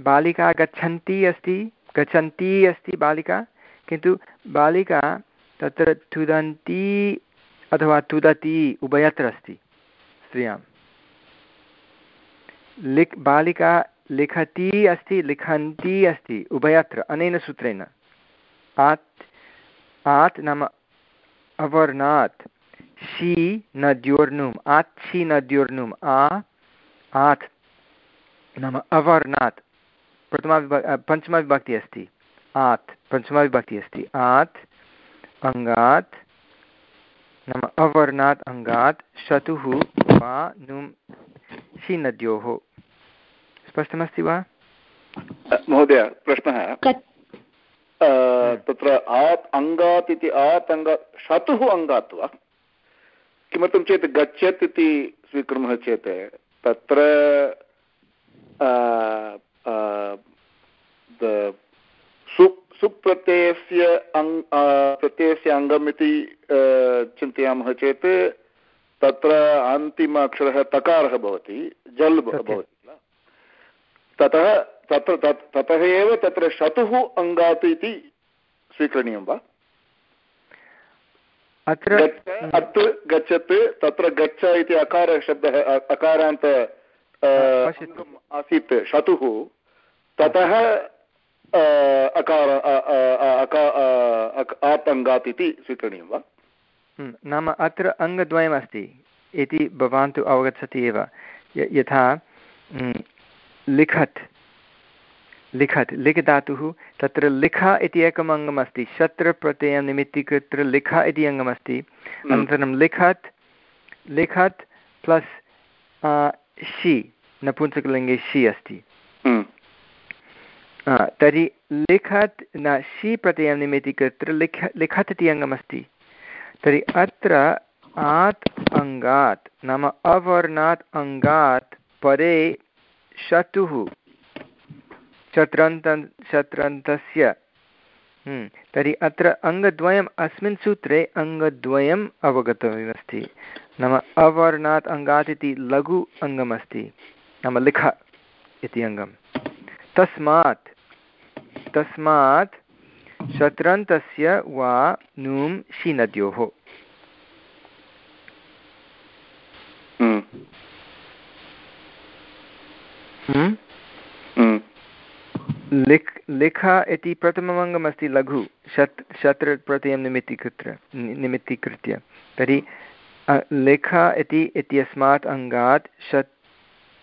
बालिका गच्छन्ती अस्ति गच्छन्ती अस्ति बालिका, किन्तु बालिका तत्र तुदन्ती अथवा तुदति उभयत्र अस्ति स्त्रियाँ लिख्, बालिका लिखति अस्ति, लिखन्ती अस्ति, उभयत्र, अनेन सूत्रेण। आत् आत् नाम अवर्णात्, शी नद्योर्नुम् आत् शी नद्योर्नुम् आ, आत् नाम अवर्णात् प्रथमाविभक् पञ्चमविभक्तिः अस्ति, आत् पञ्चमविभक्तिः अस्ति, आत्, अङ्गात् नाम अवर्णात् अङ्गात् शतुः वा नुम् शीनद्योः। स्पष्टमस्ति वा? महोदय प्रश्नः। तत्र आत् अङ्गात् इति आत् अङ्गात् शतुः अङ्गात् वा? किमर्थं चेत् गच्छत् इति स्वीकुर्मः चेत् तत्र सुप्रत्ययस्य अङ् प्रत्ययस्य अङ्गम् इति चिन्तयामः चेत् तत्र अन्तिम अक्षरः तकारः भवति जल् भवति किल? ततः तत्र ततः एव तत्र शतुः अङ्गात् इति स्वीकरणीयं वा? अत्र अत् गच्छत् तत्र गच्छ इति अकारशब्दः अकारान्त आसीत् शतुः ततः अकार आतङ्गात् इति स्वीकरणीयं वा? नाम अत्र अङ्गद्वयमस्ति इति भवान् तु अवगच्छति एव। यथा लिखत् लिखत् लिख् धातुः तत्र लिख इति एकम् अङ्गमस्ति शत्रप्रत्ययं निमित्तीकृत्य लिख इति अङ्गमस्ति। अनन्तरं लिखत् लिखत् प्लस् शि नपुंसकलिङ्गे शि अस्ति। तर्हि लिखत् न शि प्रत्ययं निमित्तीकृत्य लिख लिखत् इति अङ्गमस्ति तर्हि अत्र आत् अङ्गात् नाम अवर्णात् अङ्गात् परे शतुः शत्रन्त शत्रन्तस्य तर्हि अत्र अङ्गद्वयम् अस्मिन् सूत्रे अङ्गद्वयम् अवगतव्यमस्ति नाम अवर्णात् अङ्गात् इति लघु अङ्गमस्ति नाम लिख इति अङ्गं तस्मात् तस्मात् शत्रन्तस्य वा नुं शिनद्योः हम्म। हम्म? हम्म। लिख् लिख इति प्रथममङ्गमस्ति लघु शत् शत्रप्रत्ययं निमित्तीकृत्य निमित्तीकृत्य तर्हि लेख इति इत्यस्मात् अङ्गात् शत्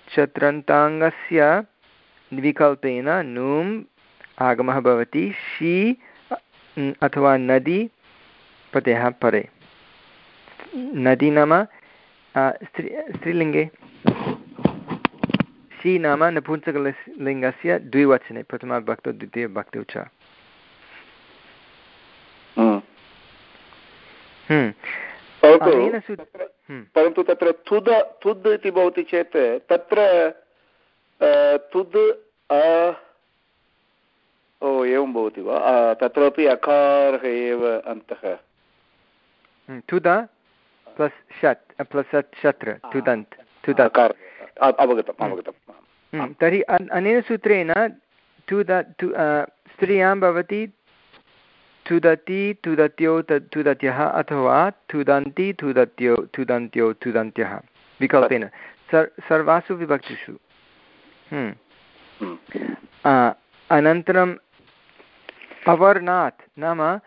शत्रन्ताङ्गस्य विकल्पेन नुम् आगमः भवति शी अथवा नदी प्रत्ययः परे नदी नाम स्त्री स्त्रीलिङ्गे शी नाम नपुंसकलिङ्गस्य द्विवचने प्रथमाविभक्तौ द्वितीयविभक्तौ च। हम्म। हम्म। परन्तु तत्र तुद तुद् इति भवति चेत् तत्र तुद् ओ एवं भवति वा? तत्रापि अकारः एव अन्तः। तुद प्लस् षट् प्लस् शत्र तुदन्त् तुदत्। अवगतम् अवगतम्। तर्हि अनेन सूत्रेण तुद स्त्रियाँ भवति तुदति तुदत्यो तुदत्यः अथवा तुदन्ति तुदत्यो तुदन्त्यो तुदन्त्यः विकल्पेन। सर्वासु विभक्तिषु। अनन्तरं अवर्णात् नाम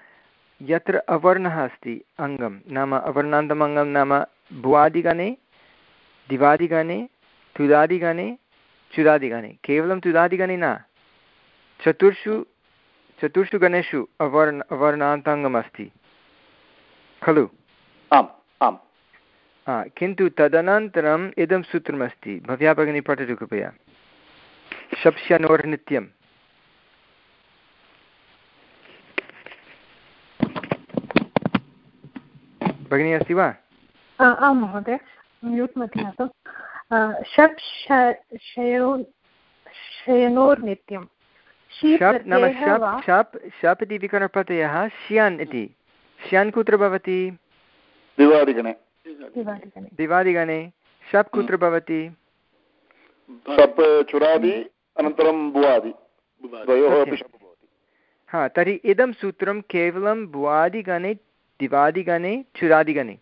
यत्र अवर्णः अस्ति अङ्गं नाम अवर्णान्तम् अङ्गं नाम भुवादिगणे दिवादिगणे तुदादिगणे चुदादिगणे केवलं तुदादिगणे न चतुर्षु चतुर्षु गणेषु अवर्ण अवर्णान्ताङ्गमस्ति खलु? आम् आम्। हा किन्तु तदनन्तरम् इदं सूत्रमस्ति। भव्या भगिनी पठतु कृपया। शप्स्यनोर्नित्यं भगिनी अस्ति वा? आं महोदय म्यूट् मध्ये आसम्. शप् शयनोर्नित्यं। शप् नाम शप् शप् शप् इति विकरणप्रत्ययः श्यान् इति। श्यान् कुत्र भवति? दिवादिगणे। दिवादिगणे। शप् कुत्र भवति? शप् चुरादि अनन्तरं भुवादि द्वयोः अपि भवति। हा तर्हि इदं सूत्रं केवलं भुवादिगणे दिवादिगणे चुरादिगणे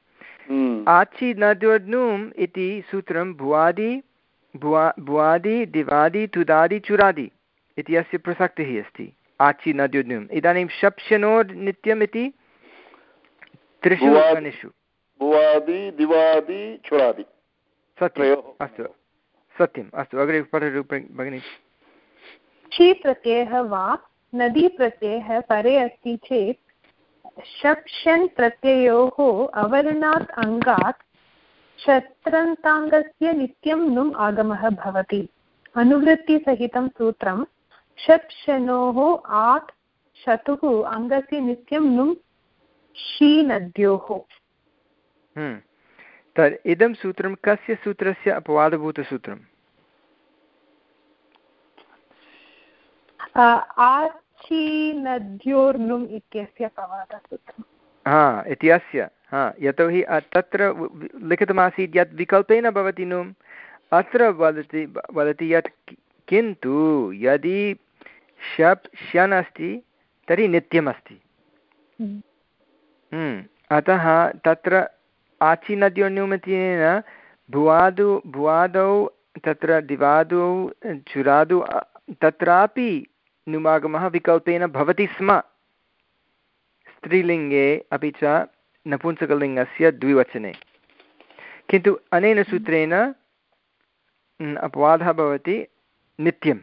हम्म। आचि नद्योनुम् इति सूत्रं भुवादि भुवा भुवादि दिवादि तुदादि चुरादि इति अस्य प्रसक्तिः अस्ति। आचि नद्योनुम् इदानीं शप्शनोर् नित्यम् इति त्रिषु गणेषु भुवादि दिवादि चुरादि। सत्यम्। अस्तु। सत्यम्। अस्तु। अग्रे पठतु भगिनि। छि प्रत्ययः वा नदी प्रत्ययः परे अस्ति चेत् शप्षन् प्रत्ययोः अवर्णात् अङ्गात् शत्रन्ताङ्गस्य नित्यं नुम् आगमः भवति। अनुवृत्तिसहितं सूत्रं शप्शनोः आट् शतुः अङ्गस्य नित्यं नुम् शीनद्योः हम्म। इदं सूत्रं कस्य सूत्रस्य अपवादभूतसूत्रम्? आचीनद्योर्नुम् इत्यस्य अपवादसूत्रम् हा इति अस्य हा यतोहि तत्र लिखितमासीत् यत् विकल्पेन भवति नुम् अत्र वदति वदति यत् किन्तु यदि शप् श्यन् अस्ति तर्हि नित्यमस्ति हम्म। हम्म। अतः तत्र आचिनद्योन्युमतेन भुवादु भुवादौ तत्र दिवादौ चुरादु तत्रापि नुमागमः विकल्पेन भवति स्म। स्त्रीलिङ्गे अपि च नपुंसकलिङ्गस्य द्विवचने। किन्तु अनेन सूत्रेण अपवादः भवति नित्यम्।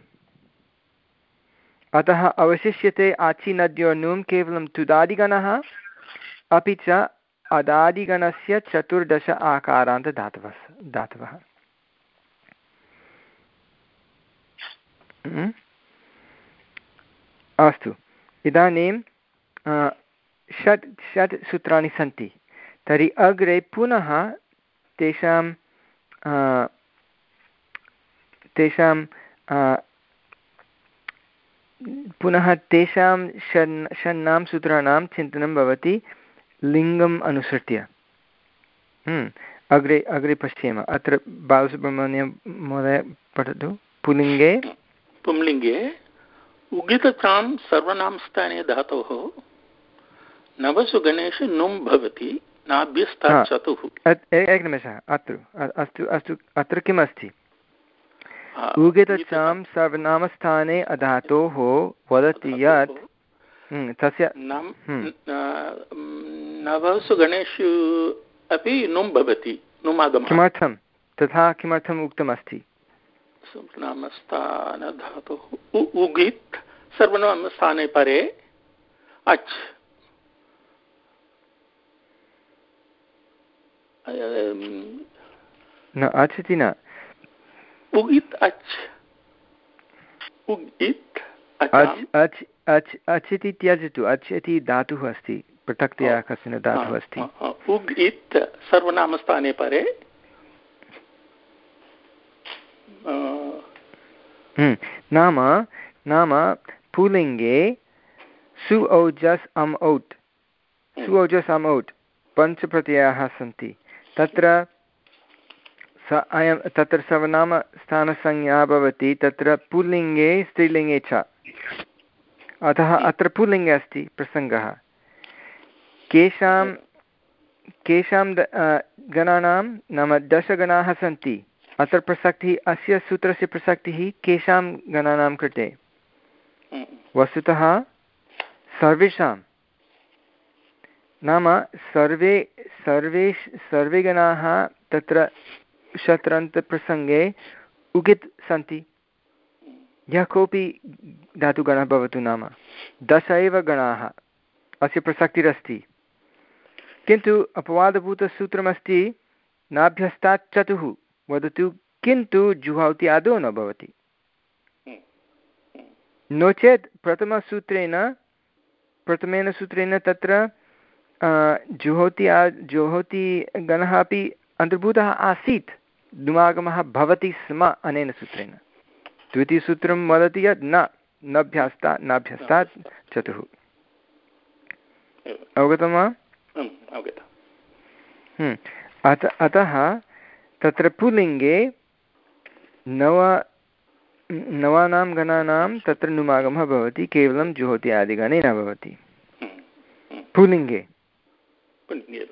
अतः अवशिष्यते आचिनद्योनुं केवलं तुदादिगणः, अपि च अदादिगणस्य चतुर्दश आकारान्तदातवः दातवः हम्म? अस्तु। इदानीं षट् षट् सूत्राणि सन्ति। तर्हि अग्रे पुनः तेषां तेषां पुनः तेषां षण् षण्णां सूत्राणां चिन्तनं भवति लिङ्गम् अनुसृत्य। हम्म, अग्रे अग्रे पश्येम। अत्र बालसुब्रह्मण्यं महोदय पठतु। पुल्लिङ्गे। पुंलिङ्गे उगितचां सर्वनामस्थाने धातोः नवसु गणेषु नुम् भवति नाभ्यस्तात् चतुः। एकनिमेषः अत्र अस्तु अस्तु अत्र किम् अस्ति सर्वनामस्थाने अधातोः वदति यत् हम्म, तस्य हम्म। नवसु गणेषु अपि नुम् भवति नुमागमः। किमर्थं? तथा किमर्थम् उक्तमस्ति? सर्वनामस्थानधातुः उगित् सर्वनामस्थाने परे। अच्। न अच् इति न। उगित् अच्। उगित् अच्। अच् अच् इति त्यजतु अच् इति धातुः अस्ति पृथक्तया कश्चन धातुः अस्ति। उग् इत् सर्वनामस्थाने परे। नाम नाम पुलिङ्गे सु औजस् अम् औट् सु औजस् अम् औट् पञ्चप्रत्ययाः सन्ति तत्र स अयं तत्र सर्वनामस्थानसंज्ञा भवति तत्र पुल्लिङ्गे स्त्रीलिङ्गे च अतः अत्र पुल्लिङ्गे अस्ति प्रसङ्गः केषां केषां गणानां नाम दशगणाः सन्ति अत्र प्रसक्तिः अस्य सूत्रस्य प्रसक्तिः केषां गणानां कृते। वस्तुतः सर्वेषां। नाम सर्वे सर्वे सर्वे गणाः तत्र शत्रन्तप्रसङ्गे उगित् सन्ति। यः कोऽपि धातुगणः भवतु नाम। दश एव गणाः। अस्य प्रसक्तिरस्ति। किन्तु अपवादभूतसूत्रमस्ति नाभ्यस्तात् चतुः वदतु किन्तु जुहौति आदौ न भवति। नो चेत् प्रथमसूत्रेण प्रथमेन सूत्रेण तत्र जुहोति आ जुहोति गणः अपि अन्तर्भूतः आसीत्। नुमागमः भवति स्म अनेन सूत्रेण। द्वितीयसूत्रं वदति यत् न नभ्यस्ता नाभ्यस्तात् चतुः। अवगतं वा? हम्म, अत अतः तत्र पुल्लिङ्गे नव नवानां गणानां तत्र नुमागमः भवति केवलं जुहोति आदिगणे न भवति। पुल्लिङ्गे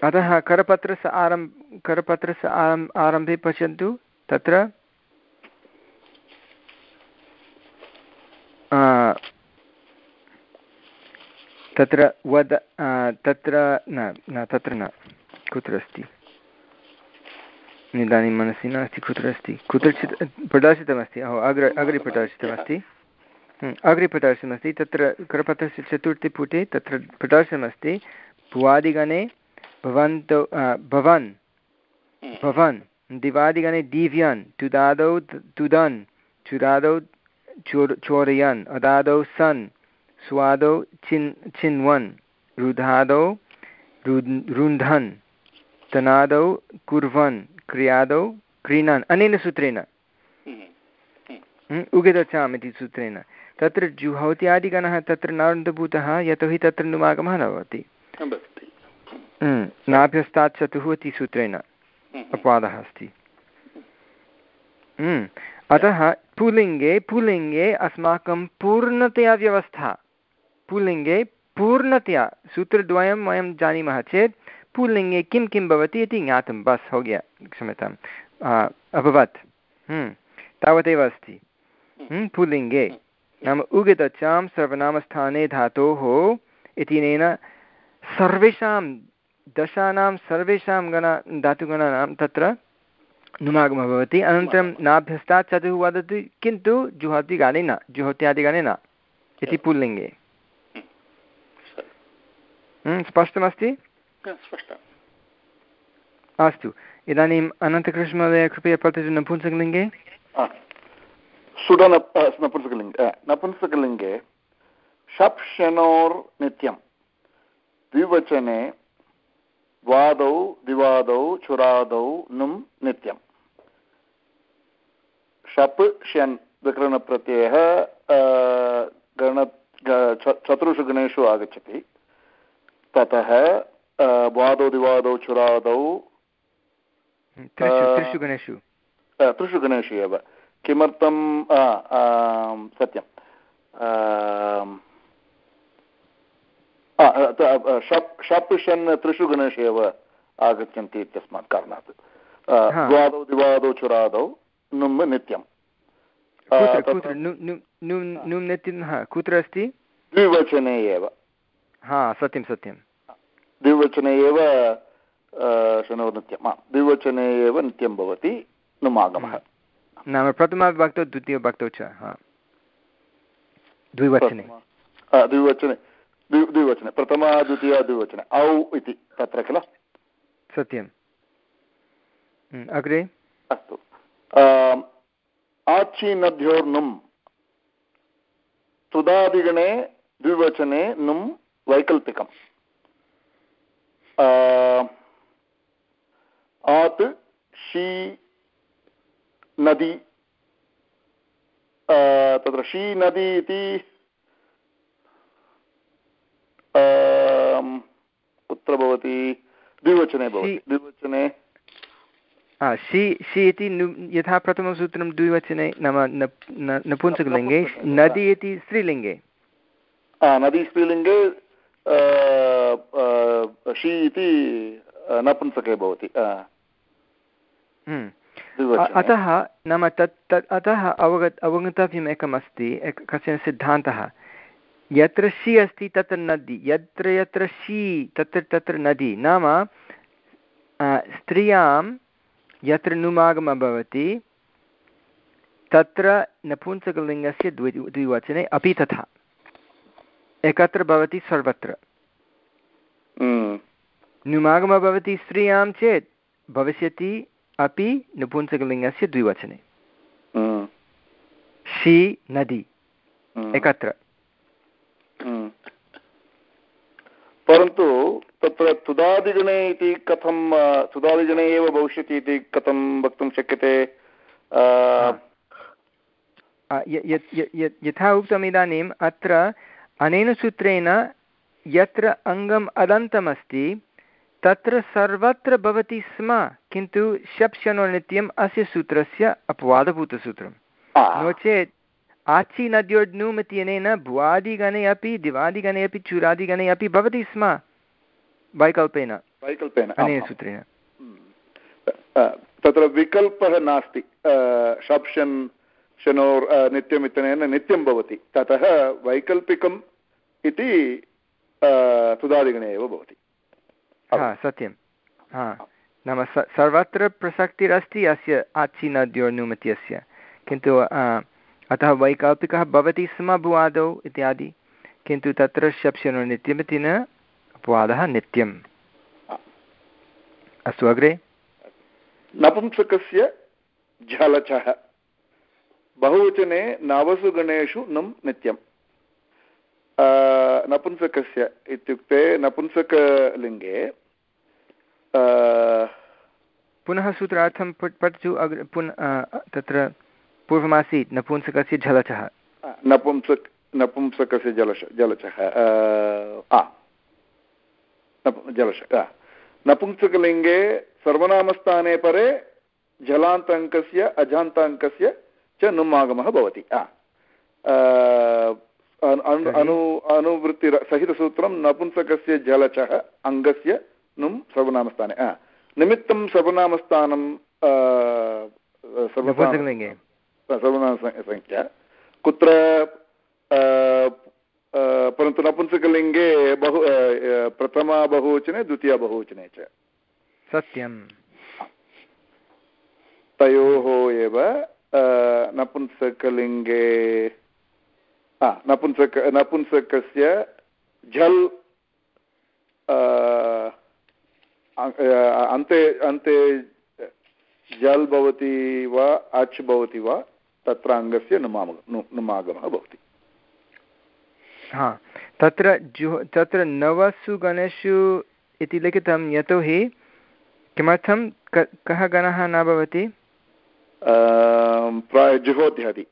अतः करपत्रस्य आरम् करपत्रस्य आरम् आरम्भे पश्यन्तु तत्र तत्र वद तत्र न न तत्र न कुत्र अस्ति? इदानीं मनसि नास्ति कुत्र अस्ति कुत्रचित् प्रदर्शितमस्ति अहो, अग्रे अग्रे प्रदर्शितमस्ति अग्रे प्रदर्शितमस्ति तत्र करपत्रस्य चतुर्थीपुटे तत्र प्रदर्शनमस्ति भुवादिगणे भवन्तौ भवन्। भवन्। दिवादिगणे दिव्यन्। तुदादौ, तुदन्। चुरादौ चोर, चोरयन्। अदादौ, सन्। स्वादौ चिन्, चिन्वन्। रुधादौ रुन्धन्। तनादौ, कुर्वन्। क्रियादौ क्रीणान् अनेन सूत्रेण। उगिदचाम् इति सूत्रेण। तत्र जुहौत्यादिगणः तत्र नान्तभूतः यतोहि तत्र नुमागमः न भवति। नाभ्यस्तात् चतुः इति सूत्रेण। अपवादः अस्ति। अतः पुलिङ्गे पुलिङ्गे अस्माकं पूर्णतया व्यवस्था। पुल्लिङ्गे पूर्णतया सूत्रद्वयं वयं जानीमः चेत् पुल्लिङ्गे किं किं भवति इति ज्ञातं बस् हो गया क्षम्यताम् अभवत् तावदेव अस्ति पुल्लिङ्गे नाम उगितचां सर्वनामस्थाने धातोः इत्यनेन सर्वेषां दशानां सर्वेषां गण धातुगणानां तत्र नुमागमः भवति अनन्तरं नाभ्यस्तात् चतुः वदति किन्तु जुहोत्यादिगाने न जुहोत्यादिगाने न इति पुल्लिङ्गे स्पष्टमस्ति अस्तु. इदानीम् अनन्तकृष्णमहोदय कृपया पठतु नपुंसकलिङ्गे. सुड नपुंसकलिङ्गे. नपुंसकलिङ्गे शप् शनोर् नित्यं द्विवचने वादौ दिवादौ चुरादौ नुम् नित्यं शप् ष्यन् विकरणप्रत्ययः गण चतुर्षु गणेषु आगच्छति. ततः वादौ दिवादौ चुरादौ त्रिषु गणेषु त्रिषु गणेषु एव किमर्थं सत्यं शप् षन् त्रिषु गणेषु एव आगच्छन्ति इत्यस्मात् कारणात् द्वादौ दिवादौ चुरादौ नुम् नित्यं कुत्र अस्ति द्विवचने एव हा सत्यं सत्यं द्विवचने एव शनोर्नित्यं द्विवचने एव नित्यं भवति नुमागमः। नाम प्रथमाविभक्तौ द्वितीयभक्तौ च द्विवचने। द्विवचने द्विवचने। प्रथमा द्वितीया द्विवचने। औ इति तत्र किल? सत्यम्। अग्रे? अस्तु। आचि नद्योर्नुम् तुदादिगणे द्विवचने नुम् वैकल्पिकम्। आत् शी नदी। तत्र शी नदी इति कुत्र भवति? द्विवचने भवति। द्विवचने। शि शि इति यथा प्रथमं सूत्रं द्विवचने नाम नपुंसकलिङ्गे। नदी इति स्त्रीलिङ्गे। नदी स्त्रीलिङ्गे शि इति नपुंसके भवति अतः नाम तत् तत् अतः अवगत् अवगन्तव्यम् एकम् अस्ति कश्चन सिद्धान्तः। यत्र शि अस्ति तत्र नदी। यत्र यत्र शि तत्र तत्र नदी। नाम स्त्रियाँ यत्र नुमागमः भवति तत्र नपुंसकलिङ्गस्य द्वि द्विवचने अपि तथा। एकत्र भवति सर्वत्र। नुमागमः भवति स्त्रियाँ चेत् भविष्यति अपि नपुंसकलिङ्गस्य द्विवचने। हम्म। शी नदी। हम्म। एकत्र। परन्तु तत्र तुदादिगणे इति कथं तुदादिगणे एव भविष्यति इति कथं वक्तुं शक्यते? अ, यथा उक्तम् इदानीम् अत्र अनेन सूत्रेण यत्र अङ्गम् अदन्तमस्ति तत्र सर्वत्र भवति स्म किन्तु शप्शनोनित्यम् अस्य सूत्रस्य अपवादभूतसूत्रं नो चेत् आचि नद्योर्नुम् इत्यनेन भुवादिगणे अपि दिवादिगणे अपि चूरादिगणे अपि भवति स्म वैकल्पेन। वैकल्पेन अनेन। सूत्रेण। अ, तत्र विकल्पः नास्ति। शप्शन् शनोर् नित्यम् इत्यनेन नित्यं भवति। ततः वैकल्पिकम् इति तुदादिगणे एव भवति। हा सत्यं। हा। नाम स सर्वत्र प्रसक्तिरस्ति अस्य आचीनद्योर्नुमत्यस्य किन्तु अतः वैकल्पिकः भवति स्म भुवादौ इत्यादि। किन्तु तत्र शप्शनो नित्यमिति न अपवादः नित्यम्। अस्तु अग्रे। नपुंसकस्य झलचः। बहुवचने नवसु गणेषु नुम् नित्यम्। नपुंसकस्य इत्युक्ते नपुंसकलिङ्गे पुनः सूत्रार्थं पठतु अग्रे पुन तत्र पूर्वमासीत् नपुंसकस्य झलचः नपुंसक नपुंसकस्य जलश जलचः जलश नपुंसकलिङ्गे सर्वनामस्थाने परे जलान्ताङ्कस्य अजान्ताङ्कस्य च नुमागमः भवति आ. अ, अनु- अनु- अनु अनुवृत्ति सहितसूत्रं नपुंसकस्य जलचः अङ्गस्य नुम् सर्वनामस्थाने. निमित्तं सर्वनामस्थानं सर्वनामसङ्ख्या कुत्र परन्तु नपुंसकलिङ्गे बहु प्रथमा बहुवचने द्वितीया बहुवचने च सत्यं तयोः एव नपुंसकलिङ्गे नपुंसक नपुंसकस्य झल् अन्ते अन्ते जल् भवति वा अच् भवति वा तत्र अङ्गस्य नुमाम नुमागमः भवति हा तत्र जु तत्र नवसु गणेषु इति लिखितं यतोहि किमर्थं क गणः न भवति? प्राय जुहोध्यादि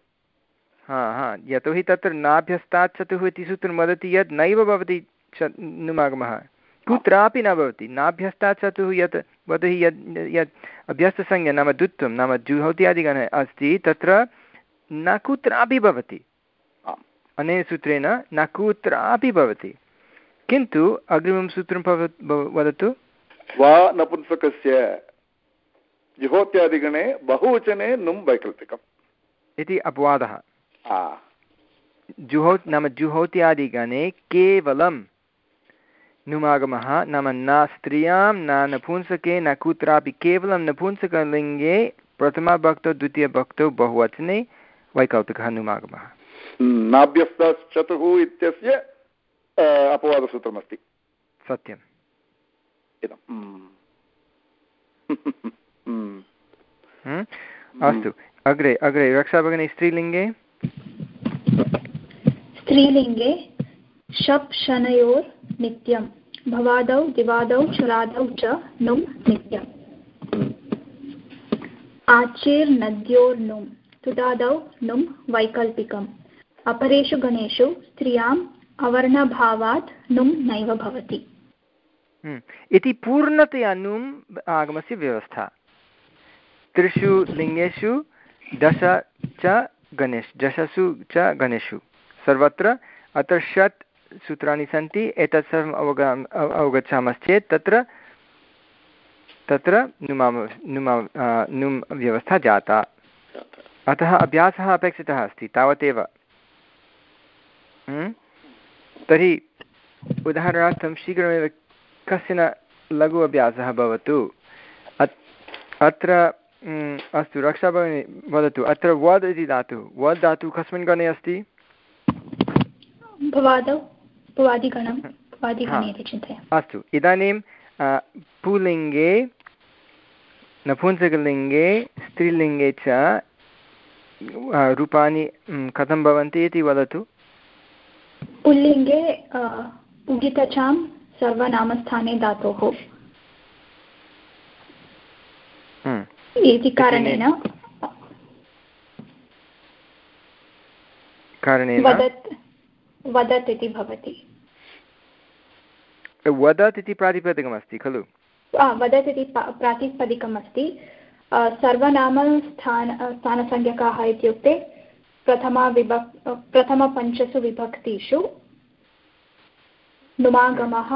हा हा यतोहि तत्र नाभ्यस्तात् चतुः इति सूत्रं वदति यत् नैव भवति च नुमागमः। कुत्रापि न भवति नाभ्यस्तात् चतुः यत् वदति यत् यत् अभ्यस्तसंज्ञा नाम द्वित्वं नाम जुहोत्यादिगणः अस्ति तत्र न कुत्रापि भवति। अनेन सूत्रेण न कुत्रापि भवति। किन्तु अग्रिमं सूत्रं वदतु। वा नपुंसकस्य जुहोत्यादिगणे बहुवचने नुम् वैकल्पिकम्। इति अपवादः। जुहो नाम जुहोत्यादिगणे केवलं नुमागमः नाम न स्त्रियाँ न नपुंसके न कुत्रापि केवलं नपुंसकलिङ्गे प्रथमभक्तौ द्वितीयभक्तौ बहुवचने वैकल्पिकः नुमागमः। नाभ्यस्तश्चतुः इत्यस्य अपवादसूत्रमस्ति। सत्यम्? अस्तु। अग्रे अग्रे रक्षाभगिनी स्त्रीलिङ्गे? स्त्रीलिङ्गे शप् शनयोर् नित्यं भवादौ, दिवादौ, चुरादौ च नुम् नित्यम्। आचेर्नद्योर्नुम् तुदादौ नुम् वैकल्पिकम्। अपरेषु गणेषु स्त्रियाम् अवर्णभावात् नुम् नैव भवति। इति पूर्णतया नुम् आगमस्य व्यवस्था। त्रिषु लिङ्गेषु दश च गणेश दशसु च गणेषु। सर्वत्र अत्र षट् सूत्राणि सन्ति एतत् सर्वम् अवगा अव- अवगच्छामश्चेत् तत्र तत्र नुमा नुमा नुम् व्यवस्था जाता। अतः अभ्यासः अपेक्षितः अस्ति तावदेव। हम्? तर्हि उदाहरणार्थं शीघ्रमेव कश्चन लघु अभ्यासः भवतु। अत् अत्र म्, अस्तु रक्षा भगिनी वदतु अत्र वद् इति धातुः। वद् धातुः कस्मिन् गणे अस्ति? भवादौ भवादिगणं भवादिगणे इति चिन्तयामि अस्तु। इदानीं आ, पुल्लिङ्गे नपुंसकलिङ्गे स्त्रीलिङ्गे च रूपाणि कथं भवन्ति इति वदतु। पुल्लिङ्गे उगितचां सर्वनामस्थाने धातोः। इति कारणेन कारणेन? वदत् इति भवति। वदत् इति प्रातिपदिकमस्ति खलु? वदत् इति प्रातिपदिकम् अस्ति सर्वनामस्थान स्थानसंज्ञकाः इत्युक्ते प्रथमा विभक् प्रथमपञ्चसु विभक्तिषु नुमागमः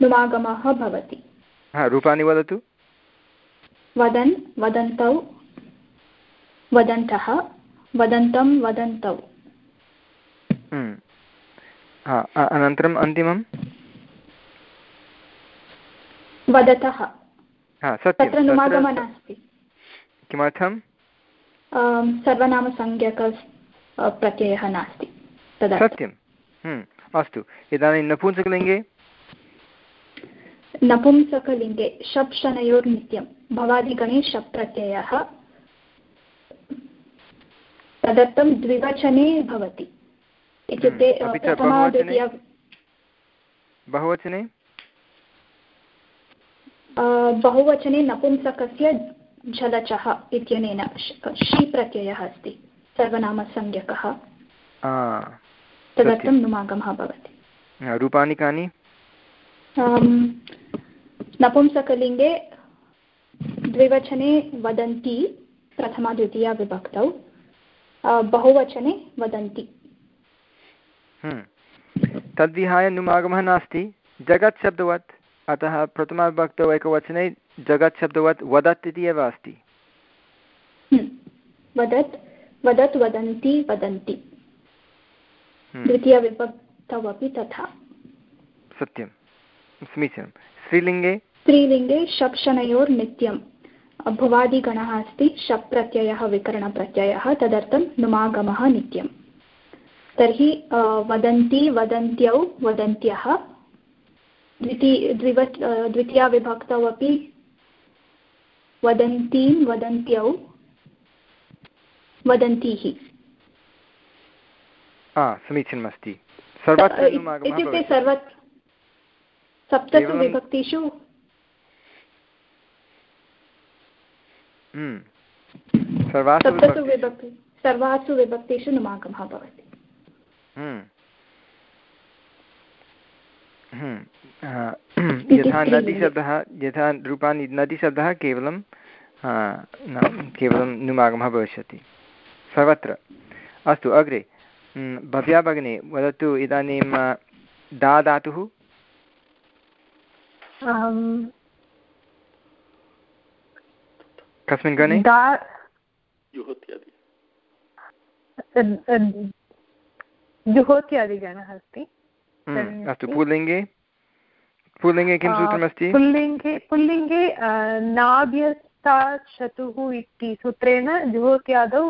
नुमागमः भवति। रूपाणि वदतु। वदन् वदन्तौ वदन्तः। वदन्तं वदन्तौ। हम्म। अनन्तरम् अन्तिमं वदतः। किमर्थं सर्वनामसंज्ञक प्रत्ययः नास्ति। सत्यं हम्म, अस्तु। इदानीं नपुंसकलिङ्गे? नपुंसकलिङ्गे शप् शनयोर्नित्यं भवादिगणे शप् प्रत्ययः तदर्थं द्विवचने भवति। इत्युक्ते हम्म, बहुवचने? बहुवचने? नपुंसकस्य झलचः इत्यनेन शी प्रत्ययः अस्ति। सर्वनामसंज्ञकः। तदर्थं नुमागमः भवति। रूपाणि कानि? नपुंसकलिङ्गे द्विवचने वदन्ति प्रथमा द्वितीया विभक्तौ। बहुवचने वदन्ति। हम्म। तद्विहाय नुमागमः नास्ति। जगत् शब्दवत् अतः प्रथमाविभक्तौ एकवचने जगत् शब्दवत् वदत् इति एव अस्ति। हम्म। वदत् वदत् वदन्ति वदन्ति। हम्म। द्वितीयविभक्तौ अपि तथा। सत्यं समीचीनं स्त्रीलिङ्गे? स्त्रीलिङ्गे शप्शनयोर्नित्यं भुवादिगणः अस्ति शप् प्रत्ययः विकरणप्रत्ययः तदर्थं नुमागमः नित्यं तर्हि वदन्ति वदन्त्यौ वदन्त्यः द्विती द्विव द्वितीयाविभक्तौ अपि वदन्तीं वदन्त्यौ वदन्तीः। समीचीनमस्ति। इत्युक्ते सर्व सप्तसु विभक्तिषु सप्तसु विभक्ति। सर्वासु विभक्तिषु नुमागमः भवति। हम्म। हम्म। यथा नदीशब्दः यथा रूपाणि नदीशब्दः केवलं केवलं नुमागमः भविष्यति। सर्वत्र। अस्तु अग्रे। भव्या भगिनी वदतु इदानीं दा धातुः? कस्मिन् गणे? जुहोत्यादिगणः अस्ति। हम्म, अस्तु पुल्लिङ्गे? पुल्लिङ्गे किं सूत्रमस्ति? पुल्लिङ्गे पुल्लिङ्गे नाभ्यस्ता शतुः इति सूत्रेण जुहोत्यादौ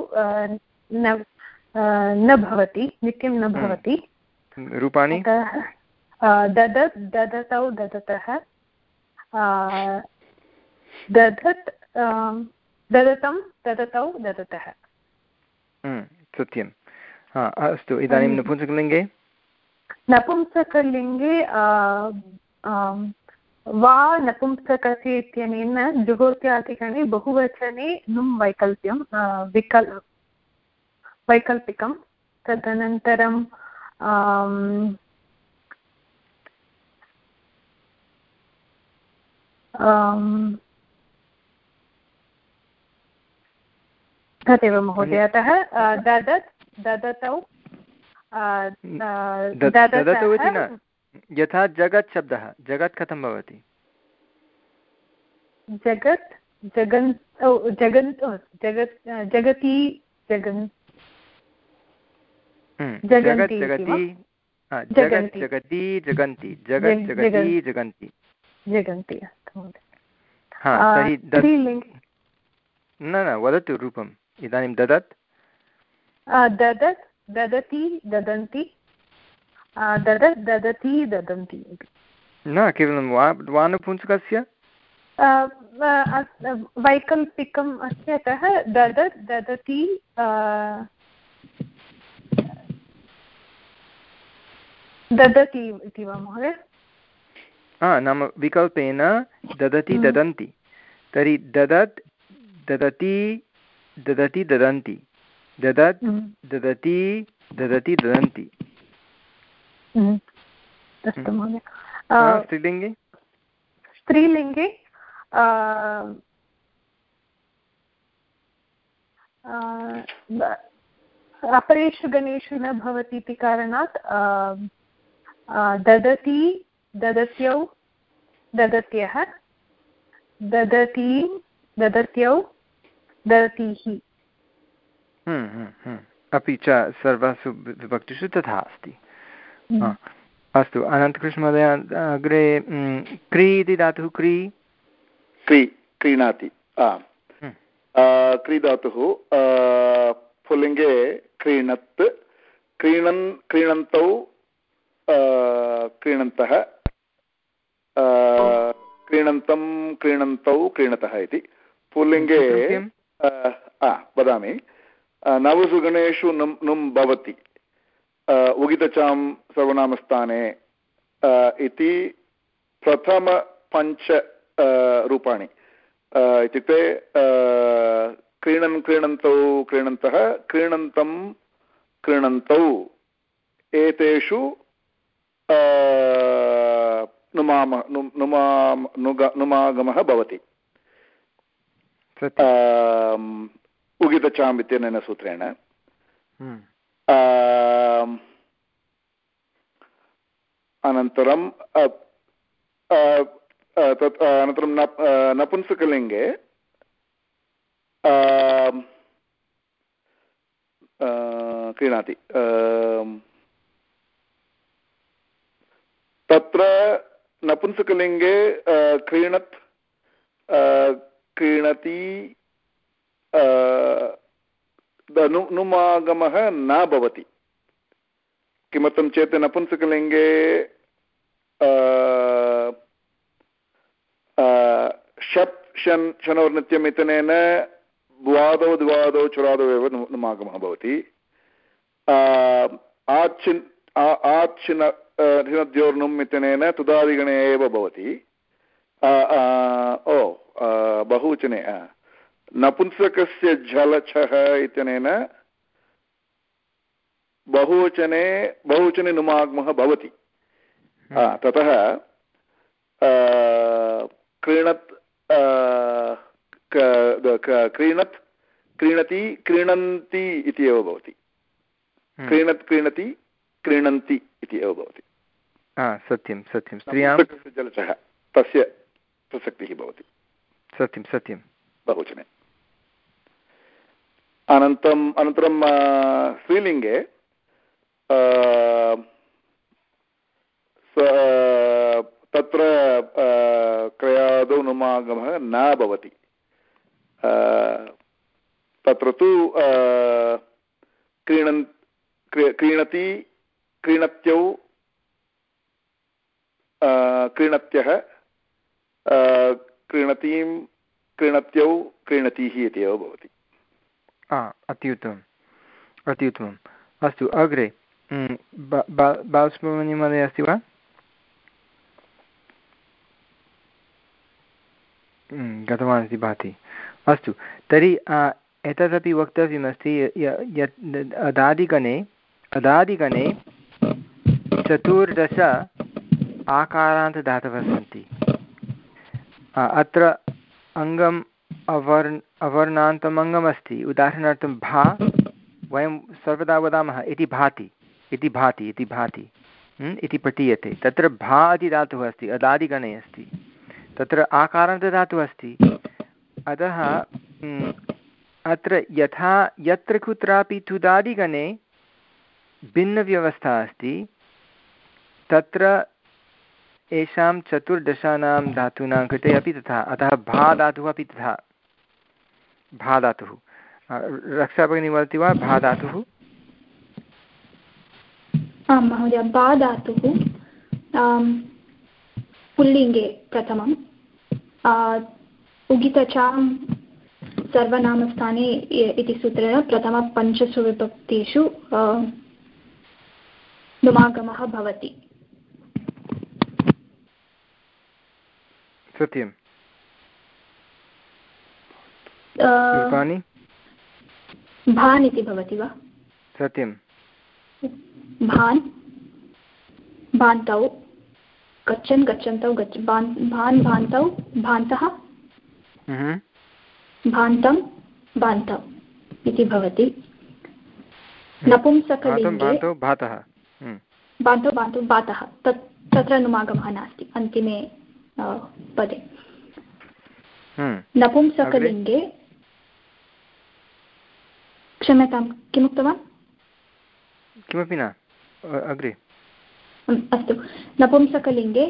न भवति नित्यं न हम्म। भवति। रूपाणि? ददत् ददतौ ददतः। दधत् ददतं ददतौ। ददतः सत्यं अस्तु इदानीं नपुंसकलिङ्गे? नपुंसकलिङ्गे वा नपुंसकस्य इत्यनेन जुहोत्यादिगणे बहुवचने नुं वैकल्प्यं विकल् वैकल्पिकं तदनन्तरं तदेव महोदय अतः ददत् ददतौ ददतौ इति न यथा जगत् शब्दः जगत् कथं भवति? जगत् जगन् जगन् जगत् जगति जगन् जगत् जगति जगत् जगति जगन्ति जगत् जगति जगन्ति। जगन्ति न न वदतु रूपम्। इदानीं ददत्? ददत् ददति ददन्ति। ददत् ददति ददन्ति न केवलं वा वानुपुंसकस्य? वैकल्पिकम् अस्ति अतः ददत् ददति ददति इति वा महोदय? हा नाम विकल्पेन ददति हम्म। ददन्ति। तर्हि ददत् ददति ददति ददन्ति। ददत् हम्म। ददति ददति ददन्ति। हम्म। अस्तु स्त्रीलिङ्गे? स्त्रीलिङ्गे अपरेषु गणेषु न भवति इति कारणात् ददति ददत्यौ ददत्यः ददतीं ददत्यौ ददतीः हम्म, हम्म, हम्म। अपि च सर्वासु विभक्तिषु तथा अस्ति। अस्तु अनन्तकृष्णमहोदय अग्रे क्री इति धातुः क्री? क्री क्रीणाति क्री धातुः पुल्लिङ्गे क्रीणत् क्रीणन् क्रीणन्तौ क्रीणन्तः क्रीणन्तं क्रीणन्तौ क्रीणतः इति। पुल्लिङ्गे वदामि नवसु गणेषु नुम् नुम् भवति उगितचां सर्वनामस्थाने इति प्रथमपञ्च रूपाणि इत्युक्ते क्रीणन् क्रीणन्तौ क्रीणन्तः क्रीणन्तं क्रीणन्तौ एतेषु नुमाम नुमाम नुमागमः भवति उगितचाम् इत्यनेन सूत्रेण हम्म। अनन्तरं तत् अनन्तरं नपुंसकलिङ्गे क्रीणाति तत्र नपुंसकलिङ्गे क्रीणत् क्रीणति नुमागमः न भवति। किमर्थं चेत् नपुंसकलिङ्गे षप् षन् शनोर्नित्यम् इत्यनेन द्वादौ द्वादौ, चुरादौ एव नुमागमः भवति। आच्छिन् आच्छिन इत्यनेन तुदादिगणे एव भवति। ओ। बहुवचने नपुंसकस्य झलछः इत्यनेन बहुवचने बहुवचने नुमागमः भवति। हम्म। ततः क्रीणत् क्रीणत् क्रीणति क्रीणन्ति इति एव भवति। हम्म। क्रीणत् क्रीणति क्रीणन्ति इति एव भवति सत्यं सत्यं। स्त्रियाँ जलचः तस्य प्रसक्तिः भवति। सत्यं सत्यं। बहुवचने अनन्तरम् अनन्तरं स्त्रीलिङ्गे तत्र क्रयादौ नुमागमः न भवति। तत्र तु क्रीणन् क्रीणति, क्रीणत्यौ क्रीणत्यः क्रीणतीं क्रीणत्यौ क्रीणतीः इति एव भवति अत्युत्तमम्। अत्युत्तमम्। अस्तु, अग्रे बालसुब्रह्मण्यमहोदय अस्ति वा? गतवान् इति भाति। अस्तु, तर्हि एतदपि वक्तव्यमस्ति यत्, अदादिगणे अदादिगणे चतुर्दश आकारान्तदातवः सन्ति। अत्र अङ्गम् अवर् अवर्णान्तम् अङ्गमस्ति उदाहरणार्थं भा, वयं सर्वदा वदामः, इति भाति इति भाति इति भाति इति प्रतीयते। तत्र भा इति धातुः अस्ति, अदादिगणे अस्ति। तत्र आकारान्तदातुः अस्ति। अतः अत्र यथा, यत्र कुत्रापि तुदादिगणे भिन्नव्यवस्था अस्ति, तत्र येषां चतुर्दशानां धातूनां कृते अपि तथा, अतः भा धातुः अपि तथा। भा धातुः। रक्षा भगिनी वदति वा? भा धातुः? आं महोदय बा धातुः। पुल्लिङ्गे प्रथमम्। उगितचां सर्वनामस्थाने इति सूत्रेण प्रथमपञ्चसु विभक्तिषु नुमागमः भवति। सत्यं भान् इति भवति वा? सत्यं भान्? भान्तौ? गच्छन् गच्छन्तौ गच्छ भान् भान्तौ भान्तः? हम्म। भान्तं भान्तौ इति भवति। नपुंसकलिङ्गे भातः। बान्धो बान्धो बातः तत् तत्र नुमागमः नास्ति। अन्तिमे पदे। नपुंसकलिङ्गे क्षम्यतां किमुक्तवान् किमपि न अग्रे अस्तु नपुंसकलिङ्गे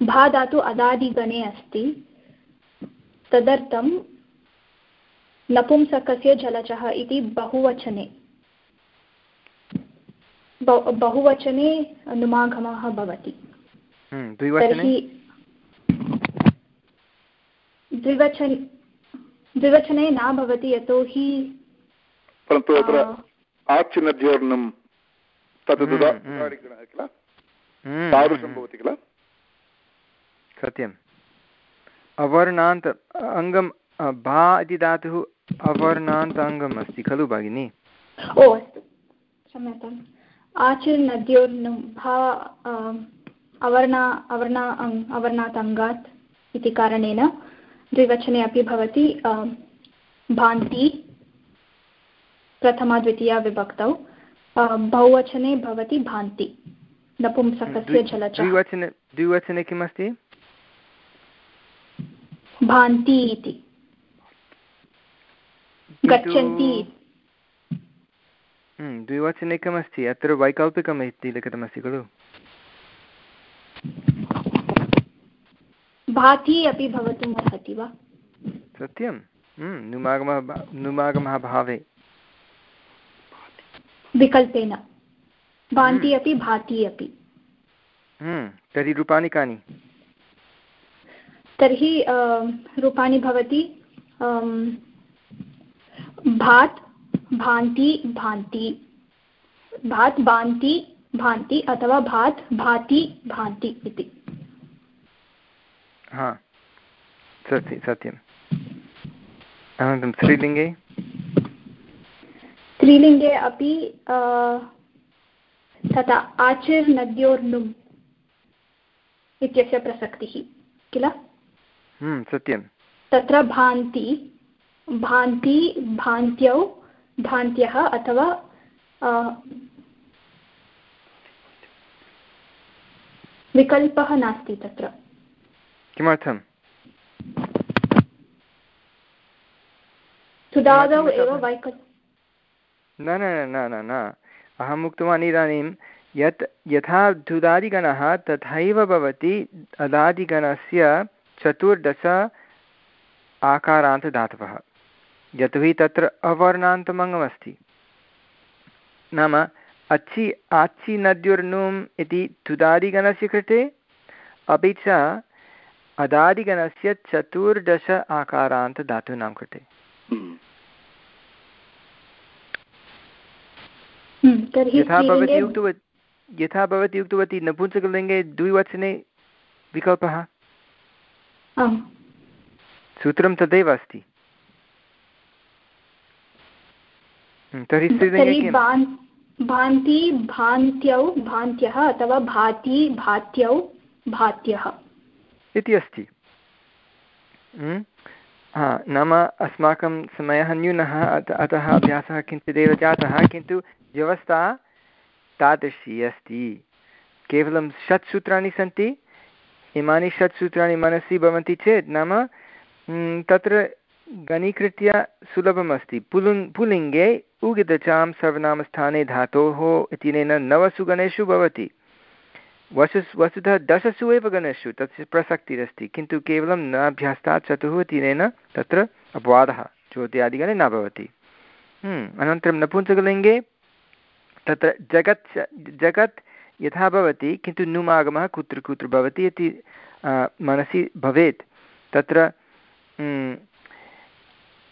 भा धातु अदादिगणे अस्ति तदर्थं नपुंसकस्य जलचः इति बहुवचने बहुवचने नुमागमः भवति हम्म, तर्हि द्विवचन द्विवचने न भवति यतोहि परन्तु अत्र आचिनद्योर्णं तद् हम्म, हम्म। किल? तादृशं भवति किल? सत्यम्। अवर्णान्त अङ्गं भा इति धातुः अवर्णान्त अङ्गम् अस्ति खलु भगिनि? ओ अस्तु। क्षम्यताम्। आचिर् भा अवर्णा अवर्णा अवर्णात् अङ्गात् इति कारणेन द्विवचने अपि भवति भान्ति प्रथमा द्वितीया विभक्तौ। बहुवचने भवति भान्ति नपुंसकस्य जलच द्विवचने द्विवचने किमस्ति? भान्ति इति। गच्छन्ति। हम्म, द्विवचने किमस्ति? अत्र वैकल्पिकम् इति लिखितमस्ति खलु। भाति अपि भवितुम् अर्हति वा? सत्यं। हम्म, नुमागमः नुमागमः भावे। विकल्पेन। भान्ति अपि भाति अपि। हम्म, तर्हि रूपाणि कानि? तर्हि रूपाणि भवति भात् भान्ति भान्ति। भात् भान्ति भान्ति अथवा भात् भाति भान्ति इति। हा सत्यं सत्यम्। अनन्तरं स्त्रीलिङ्गे स्त्रीलिङ्गे अपि तथा आचिर्नद्योर्नुम् इत्यस्य प्रसक्तिः किल? हम्म, सत्यं तत्र भान्ति भान्ति भान्त्यौ भान्त्यः अथवा विकल्पः नास्ति तत्र। किमर्थं सुदादौ एव वैकल्प न न न न न अहम् उक्तवान् इदानीं यत् यथा धुदादिगणः तथैव भवति अदादिगणस्य चतुर्दश आकारान्तदातवः यतोहि तत्र अवर्णान्तमङ्गमस्ति नाम अच्छि आच्छि नद्युर्नुम् इति तुदादिगणस्य कृते अपि च अदादिगणस्य चतुर्दश आकारान्तधातूनां कृते। हम्म। हम्म, यथा भवती उक्तवती यथा भवती उक्तवती नपुंसकलिङ्गे द्विवचने विकल्पः? सूत्रं तदेव अस्ति। हम्म, तर्हि भान्ति भान्त्यौ भान्त्यः अथवा भाति भात्यौ भात्यः। इति अस्ति। हम्म, हा नाम अस्माकं समयः न्यूनः अतः अभ्यासः किञ्चिदेव जातः किन्तु व्यवस्था तादृशी अस्ति। केवलं षट् सूत्राणि सन्ति इमानि षट् सूत्राणि मनसि भवन्ति चेत् नाम तत्र गणीकृत्य सुलभमस्ति। पुलुङ् पुलिङ्गे उगितचां सर्वनामस्थाने धातोः इत्यनेन नवसु भवति। वसु वस्तुतः दशसु एव गणेषु तस्य प्रसक्तिरस्ति, किन्तु केवलं न अभ्यास्तात् चतुः इत्यनेन तत्र अपवादः ज्योत्यादिगणे न भवति। अनन्तरं नपुंसकलिङ्गे तत्र जगत् जगत् यथा भवति, किन्तु नुमागमः कुत्र कुत्र भवति इति मनसि भवेत्। तत्र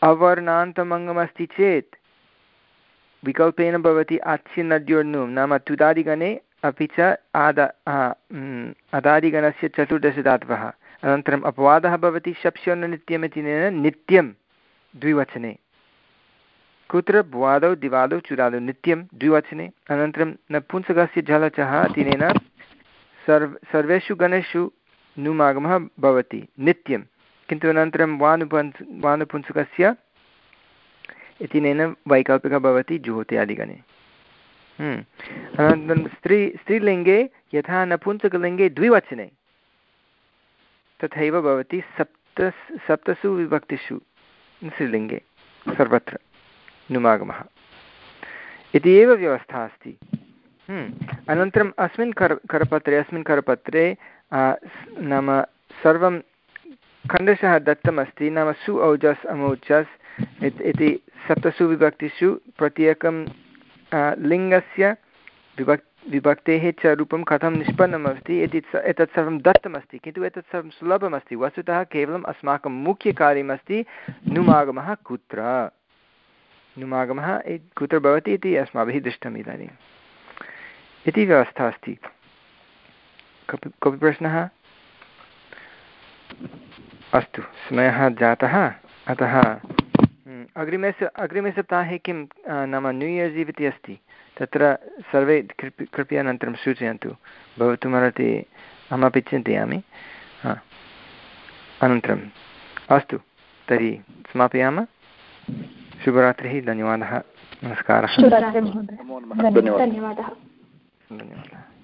अवर्णान्तमङ्गमस्ति चेत्, विकल्पेन भवति अस्य नद्योर्नुं नाम तुदादिगणे अपि च आद अदादिगणस्य चतुर्दशधातवः अनन्तरम् अपवादः भवति शप्स्योन्नित्यम् इति नित्यं द्विवचने। कुत्र भुवादौ दिवादौ, चुरादौ नित्यं द्विवचने। अनन्तरं नपुंसकस्य झलचः तिनेन सर्व, सर्वेषु गणेषु नुमागमः भवति नित्यं। किन्तु अनन्तरं वानुपन्स् वानुपुंसकस्य इत्यनेन वैकल्पिकः भवति जुहोत्यादिगणे। अनन्तरं स्त्री स्त्रीलिङ्गे यथा नपुंसकलिङ्गे द्विवचने। तथैव भवति सप्त, सप्तसु विभक्तिषु स्त्रीलिङ्गे सर्वत्र नुमागमः। इति एव व्यवस्था अस्ति। हम्म। अनन्तरम् अस्मिन् कर, करपत्रे, अस्मिन् करपत्रे नाम सर्वं खण्डशः दत्तमस्ति। नाम सु औजस्, अमौजस् इति सप्तसु विभक्तिषु प्रत्येकं लिङ्गस्य विभक्, विभक्तेः च रूपं कथं निष्पन्नमस्ति? इति एतत् सर्वं दत्तमस्ति, किन्तु एतत् सर्वं सुलभमस्ति। वस्तुतः केवलम् अस्माकं मुख्यकार्यमस्ति नुमागमः कुत्र? नुमागमः कुत्र भवति इति अस्माभिः दृष्टम् इदानीम् इति व्यवस्था अस्ति। कोऽपि कोऽपि प्रश्नः? अस्तु, समयः जातः। अतः अग्रिमे अग्रिमे सप्ताहे किं नाम न्यू इयर्स् इव् इति अस्ति तत्र सर्वे कृपया कृपया अनन्तरं सूचयन्तु भवितुमर्हति अहमपि चिन्तयामि हा अनन्तरम् अस्तु तर्हि समापयामः शुभरात्रिः धन्यवादः नमस्कारः। धन्यवादः। धन्यवादः। धन्यवादः।